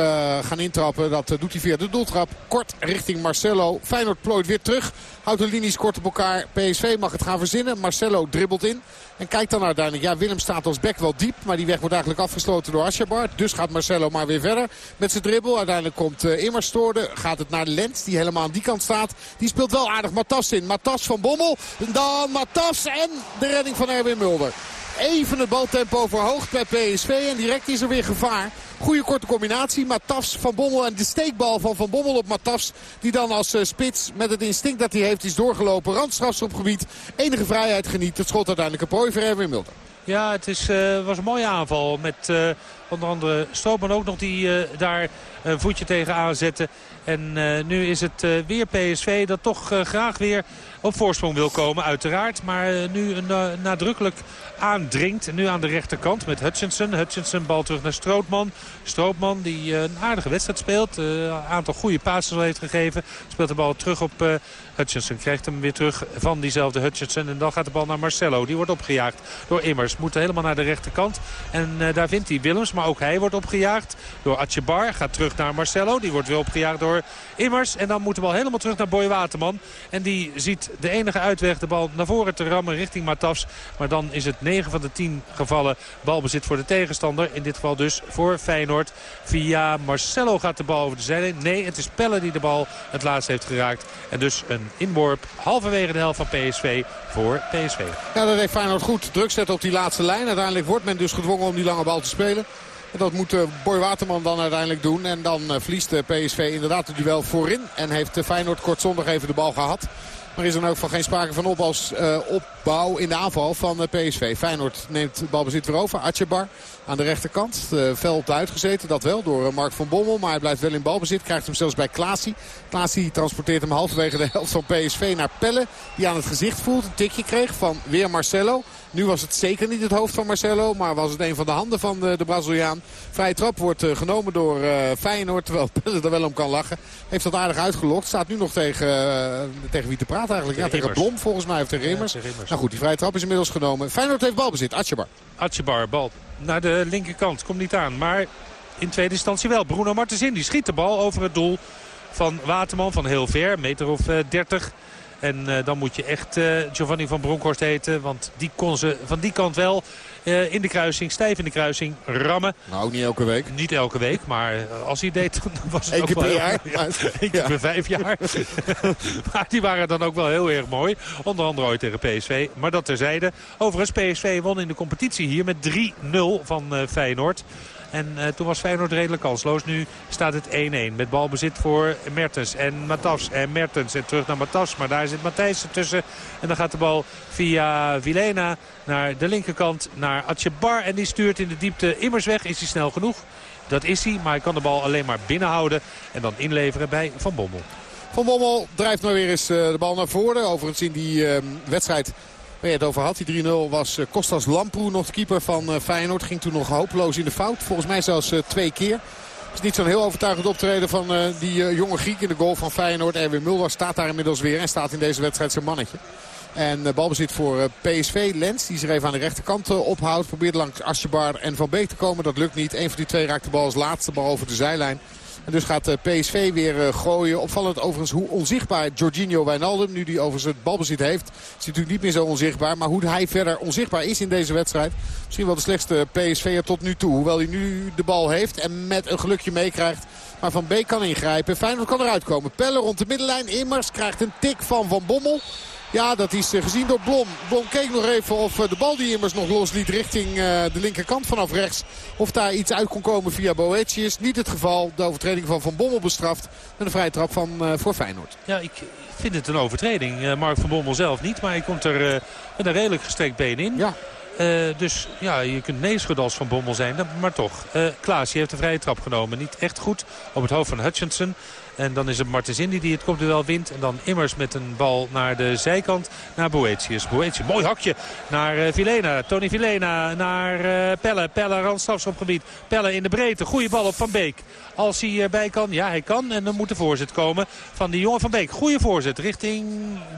gaan intrappen. Dat doet hij via de doeltrap. Kort richting Marcelo. Feyenoord plooit weer terug. Houdt de linies kort op elkaar. PSV mag het gaan verzinnen. Marcelo dribbelt in. En kijkt dan uiteindelijk. Ja, Willem staat als bek wel diep. Maar die weg wordt eigenlijk afgesloten door Asjabar. Dus gaat Marcelo maar weer verder met zijn dribbel. Uiteindelijk komt uh, Stoorde. Gaat het naar Lens die helemaal aan die kant staat. Die speelt wel aardig Matas in. Matas van Bommel. Dan Matas en de redding van Erwin Mulder even het baltempo verhoogd bij PSV. En direct is er weer gevaar. Goede korte combinatie. Matafs van Bommel en de steekbal van Van Bommel op Matafs. Die dan als uh, spits met het instinct dat hij heeft is doorgelopen. Randstrafschopgebied. Enige vrijheid geniet. Het schot uiteindelijk een prooi voor Erwin Mulder. Ja, het is, uh, was een mooie aanval. Met uh, onder andere Stroopman ook nog die uh, daar een voetje tegen aanzette. En nu is het weer PSV dat toch graag weer op voorsprong wil komen. Uiteraard. Maar nu een, nadrukkelijk aandringt. Nu aan de rechterkant met Hutchinson. Hutchinson bal terug naar Strootman. Strootman die een aardige wedstrijd speelt. Een aantal goede passes heeft gegeven. Speelt de bal terug op Hutchinson. Krijgt hem weer terug van diezelfde Hutchinson. En dan gaat de bal naar Marcelo. Die wordt opgejaagd door Immers. Moet helemaal naar de rechterkant. En daar vindt hij Willems. Maar ook hij wordt opgejaagd door Atjebar. Gaat terug naar Marcelo. Die wordt weer opgejaagd door Immers. En dan moet de bal helemaal terug naar Boy Waterman. En die ziet de enige uitweg de bal naar voren te rammen richting Matas. Maar dan is het 9 van de 10 gevallen balbezit voor de tegenstander. In dit geval dus voor Feyenoord. Via Marcelo gaat de bal over de zijlijn. Nee, het is Pelle die de bal het laatst heeft geraakt. En dus een inworp halverwege de helft van PSV voor PSV. Ja, dat heeft Feyenoord goed. Druk zetten op die laatste lijn. Uiteindelijk wordt men dus gedwongen om die lange bal te spelen. Dat moet Boy Waterman dan uiteindelijk doen. En dan verliest PSV inderdaad het duel voorin. En heeft Feyenoord kortzondig even de bal gehad. Maar is er ook van geen sprake van op als opbouw in de aanval van PSV. Feyenoord neemt de balbezit weer over. Atjebar aan de rechterkant. Uh, veld uitgezeten, dat wel, door Mark van Bommel. Maar hij blijft wel in balbezit. Krijgt hem zelfs bij Klaasie. Klaasie transporteert hem halverwege de helft van PSV naar Pelle. Die aan het gezicht voelt. Een tikje kreeg van weer Marcelo. Nu was het zeker niet het hoofd van Marcelo. Maar was het een van de handen van de, de Braziliaan. Vrije trap wordt uh, genomen door uh, Feyenoord. Terwijl Pelle er wel om kan lachen. Heeft dat aardig uitgelokt. Staat nu nog tegen, tegen wie te praten eigenlijk. Ja, tegen Blom volgens mij. Of tegen Rimmers. Ja, nou goed, die vrije trap is inmiddels genomen. Feyenoord heeft balbezit. Atjebar. Atjebar, bal naar de linkerkant. Komt niet aan. Maar in tweede instantie wel. Bruno Martens die schiet de bal over het doel van Waterman van heel ver. Meter of 30. En uh, dan moet je echt uh, Giovanni van Bronckhorst heten. Want die kon ze van die kant wel uh, in de kruising, stijf in de kruising, rammen. Nou, ook niet elke week. Niet elke week, maar als hij deed, dan was het Eén ook keer wel... per jaar. Ja, Eén keer per vijf jaar. maar die waren dan ook wel heel erg mooi. Onder andere ooit tegen PSV. Maar dat terzijde. Overigens, PSV won in de competitie hier met 3-0 van Feyenoord. En uh, toen was Feyenoord redelijk kansloos. Nu staat het 1-1 met balbezit voor Mertens en Matas. En Mertens en terug naar Matas. Maar daar zit Matthijs tussen. En dan gaat de bal via Vilena naar de linkerkant naar Atjebar. En die stuurt in de diepte immers weg. Is hij snel genoeg? Dat is hij, maar hij kan de bal alleen maar binnenhouden. En dan inleveren bij Van Bommel. Van Bommel drijft nou weer eens de bal naar voren. Overigens in die uh, wedstrijd je het over had. Die 3-0 was Kostas Lamproe nog de keeper van Feyenoord. Ging toen nog hopeloos in de fout. Volgens mij zelfs twee keer. Het is niet zo'n heel overtuigend optreden van die jonge Griek in de goal van Feyenoord. Erwin Mulder staat daar inmiddels weer en staat in deze wedstrijd zijn mannetje. En balbezit voor PSV. Lens die zich even aan de rechterkant ophoudt. Probeert langs Asjebar en Van Beek te komen. Dat lukt niet. Een van die twee raakt de bal als laatste bal over de zijlijn. En dus gaat PSV weer gooien. Opvallend overigens hoe onzichtbaar Jorginho Wijnaldum, nu die overigens het balbezit heeft, is natuurlijk niet meer zo onzichtbaar. Maar hoe hij verder onzichtbaar is in deze wedstrijd. Misschien wel de slechtste PSV'er tot nu toe. Hoewel hij nu de bal heeft en met een gelukje meekrijgt. Maar Van Beek kan ingrijpen. Feyenoord kan eruit komen. Pelle rond de middenlijn. Immers krijgt een tik van Van Bommel. Ja, dat is gezien door Blom. Blom keek nog even of de bal die immers nog losliet richting de linkerkant vanaf rechts. Of daar iets uit kon komen via Boetius. Niet het geval. De overtreding van Van Bommel bestraft. Met een vrije trap van, voor Feyenoord. Ja, ik vind het een overtreding. Mark van Bommel zelf niet. Maar hij komt er met een redelijk gestrekt been in. Ja. Uh, dus ja, je kunt neerschudden als Van Bommel zijn. Maar toch, uh, Klaas heeft de vrije trap genomen. Niet echt goed op het hoofd van Hutchinson. En dan is het Martens Indy die het kopduel wint. En dan Immers met een bal naar de zijkant naar Boetius. Boetius, mooi hakje naar uh, Vilena. Tony Vilena naar uh, Pelle. Pelle randstafschopgebied. Pelle in de breedte. Goede bal op Van Beek. Als hij erbij kan. Ja, hij kan. En dan moet de voorzet komen van die jongen Van Beek. Goede voorzet. Richting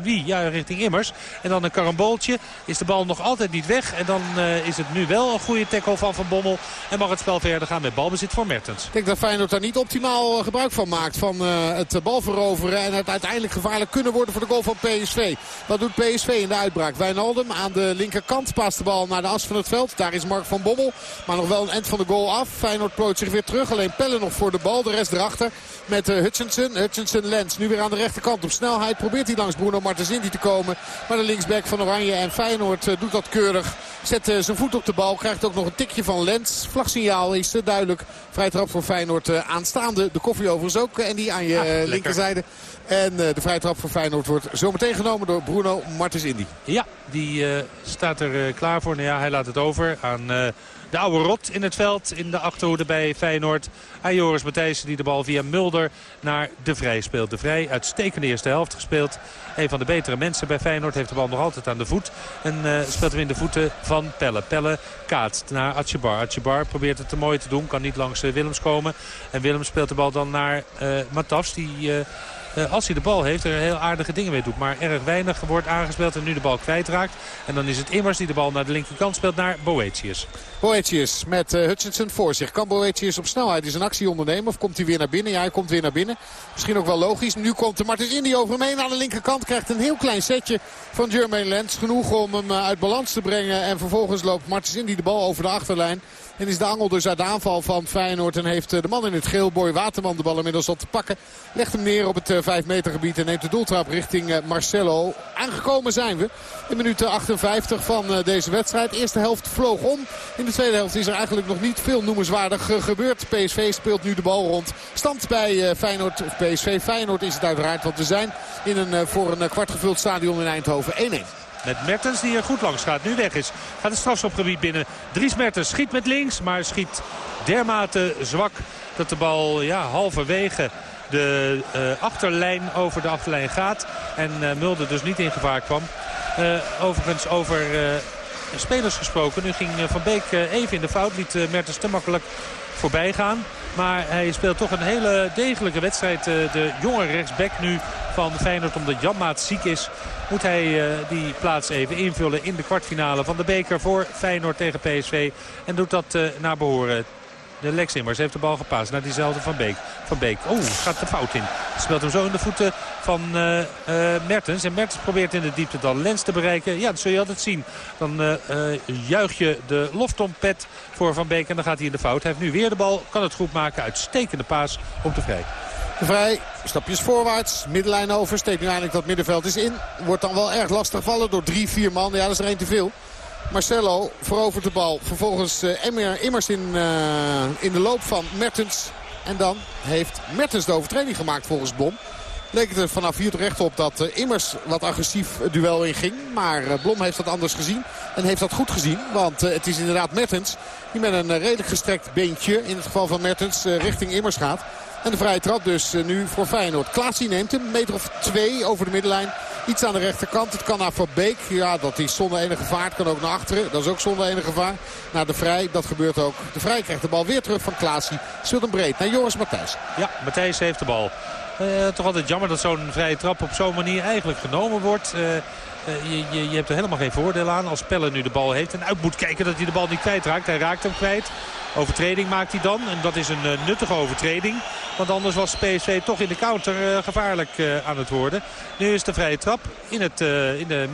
wie? Ja, richting Immers. En dan een karambooltje. Is de bal nog altijd niet weg. En dan uh, is het nu wel een goede tackle van Van Bommel. En mag het spel verder gaan met balbezit voor Mertens. Ik denk dat Feyenoord daar niet optimaal gebruik van maakt. Van het bal veroveren. En het uiteindelijk gevaarlijk kunnen worden voor de goal van PSV. Wat doet PSV in de uitbraak? Wijnaldum aan de linkerkant paast de bal naar de as van het veld. Daar is Mark van Bommel. Maar nog wel een end van de goal af. Feyenoord plooit zich weer terug. Alleen Pelle nog voor de bal. De rest erachter met uh, Hutchinson. Hutchinson Lens nu weer aan de rechterkant op snelheid. Probeert hij langs Bruno Martens Indy te komen. Maar de linksback van Oranje en Feyenoord uh, doet dat keurig. Zet zijn voet op de bal. Krijgt ook nog een tikje van Lens. Vlagsignaal is duidelijk. Vrij trap voor Feyenoord aanstaande. De koffie overigens ook. En die aan je Ah, linkerzijde. En de vrije trap voor Feyenoord wordt zometeen genomen door Bruno Martens Indy. Ja, die staat er klaar voor. Nou ja, hij laat het over aan de oude rot in het veld. In de achterhoede bij Feyenoord. Aan Joris Matthijssen die de bal via Mulder naar De Vrij speelt. De Vrij uitstekende eerste helft gespeeld. Een van de betere mensen bij Feyenoord heeft de bal nog altijd aan de voet. En uh, speelt hem in de voeten van Pelle. Pelle kaatst naar Atjebar. Atjebar probeert het te mooi te doen. Kan niet langs uh, Willems komen. En Willems speelt de bal dan naar uh. Die... als hij de bal heeft, er heel aardige dingen mee doet. Maar erg weinig wordt aangespeeld en nu de bal kwijtraakt. En dan is het Immers die de bal naar de linkerkant speelt naar Boetius. Boetius met uh, Hutchinson voor zich. Kan Boetius op snelheid eens een actie ondernemen? Of komt hij weer naar binnen? Ja, hij komt weer naar binnen. Misschien ook wel logisch. Nu komt de Martens Indy over hem heen aan de linkerkant. Krijgt een heel klein setje van Jermaine Lens. Genoeg om hem uh, uit balans te brengen. En vervolgens loopt Martens Indy de bal over de achterlijn. En is de angel dus uit de aanval van Feyenoord. En heeft de man in het geel, Boy Waterman, de bal inmiddels al te pakken. Legt hem neer op het 5 meter gebied en neemt de doeltrap richting Marcelo. Aangekomen zijn we in minuut 58 van deze wedstrijd. eerste helft vloog om. In de tweede helft is er eigenlijk nog niet veel noemenswaardig gebeurd. PSV speelt nu de bal rond. Stand bij Feyenoord, of PSV Feyenoord is het uiteraard. Want we zijn in een, voor een kwart gevuld stadion in Eindhoven 1-1. Met Mertens die er goed langs gaat. Nu weg is. Gaat het strafschopgebied binnen. Dries Mertens schiet met links. Maar schiet dermate zwak dat de bal ja, halverwege de uh, achterlijn over de achterlijn gaat. En uh, Mulder dus niet in gevaar kwam. Uh, overigens over spelers gesproken. Nu ging Van Beek even in de fout. Liet Mertens te makkelijk voorbij gaan. Maar hij speelt toch een hele degelijke wedstrijd. De jonge rechtsback nu van Feyenoord omdat Janmaat ziek is. Moet hij die plaats even invullen in de kwartfinale van de beker voor Feyenoord tegen PSV. En doet dat naar behoren. De Lex Immers heeft de bal gepaast naar diezelfde Van Beek. Van Beek, oh, gaat de fout in. Speelt hem zo in de voeten van uh, uh, Mertens. En Mertens probeert in de diepte dan Lens te bereiken. Ja, dat zul je altijd zien. Dan uh, juich je de loftompet voor Van Beek en dan gaat hij in de fout. Hij heeft nu weer de bal, kan het goed maken. Uitstekende paas op de vrij. De vrij, stapjes voorwaarts, middenlijn over. Steekt nu eindelijk dat middenveld is in. Wordt dan wel erg lastig vallen door drie, vier man. Ja, dat is er één te veel. Marcelo verovert de bal. Vervolgens uh, Immers in, uh, in de loop van Mertens. En dan heeft Mertens de overtreding gemaakt volgens Blom. Leek het er vanaf hier terecht op dat uh, Immers wat agressief het duel inging. Maar Blom heeft dat anders gezien. En heeft dat goed gezien. Want het is inderdaad Mertens die met een redelijk gestrekt beentje. In het geval van Mertens richting Immers gaat. En de vrije trap dus nu voor Feyenoord. Klaasie neemt hem. Meter of twee over de middenlijn. Iets aan de rechterkant. Het kan naar Van Beek. Ja, dat is zonder enige gevaar. Het kan ook naar achteren. Dat is ook zonder enige gevaar. Naar de Vrij. Dat gebeurt ook. De Vrij krijgt de bal weer terug van Klaasie. Speelt hem breed naar Joris Matthijs. Ja, Matthijs heeft de bal. Uh, toch altijd jammer dat zo'n vrije trap op zo'n manier eigenlijk genomen wordt. Uh, je, je, je, hebt er helemaal geen voordeel aan als Pelle nu de bal heeft. En uit moet kijken dat hij de bal niet kwijtraakt. Hij raakt hem kwijt. Overtreding maakt hij dan. En dat is een uh, nuttige overtreding. Want anders was PSV toch in de counter uh, gevaarlijk aan het worden. Nu is de vrije trap in, het, in de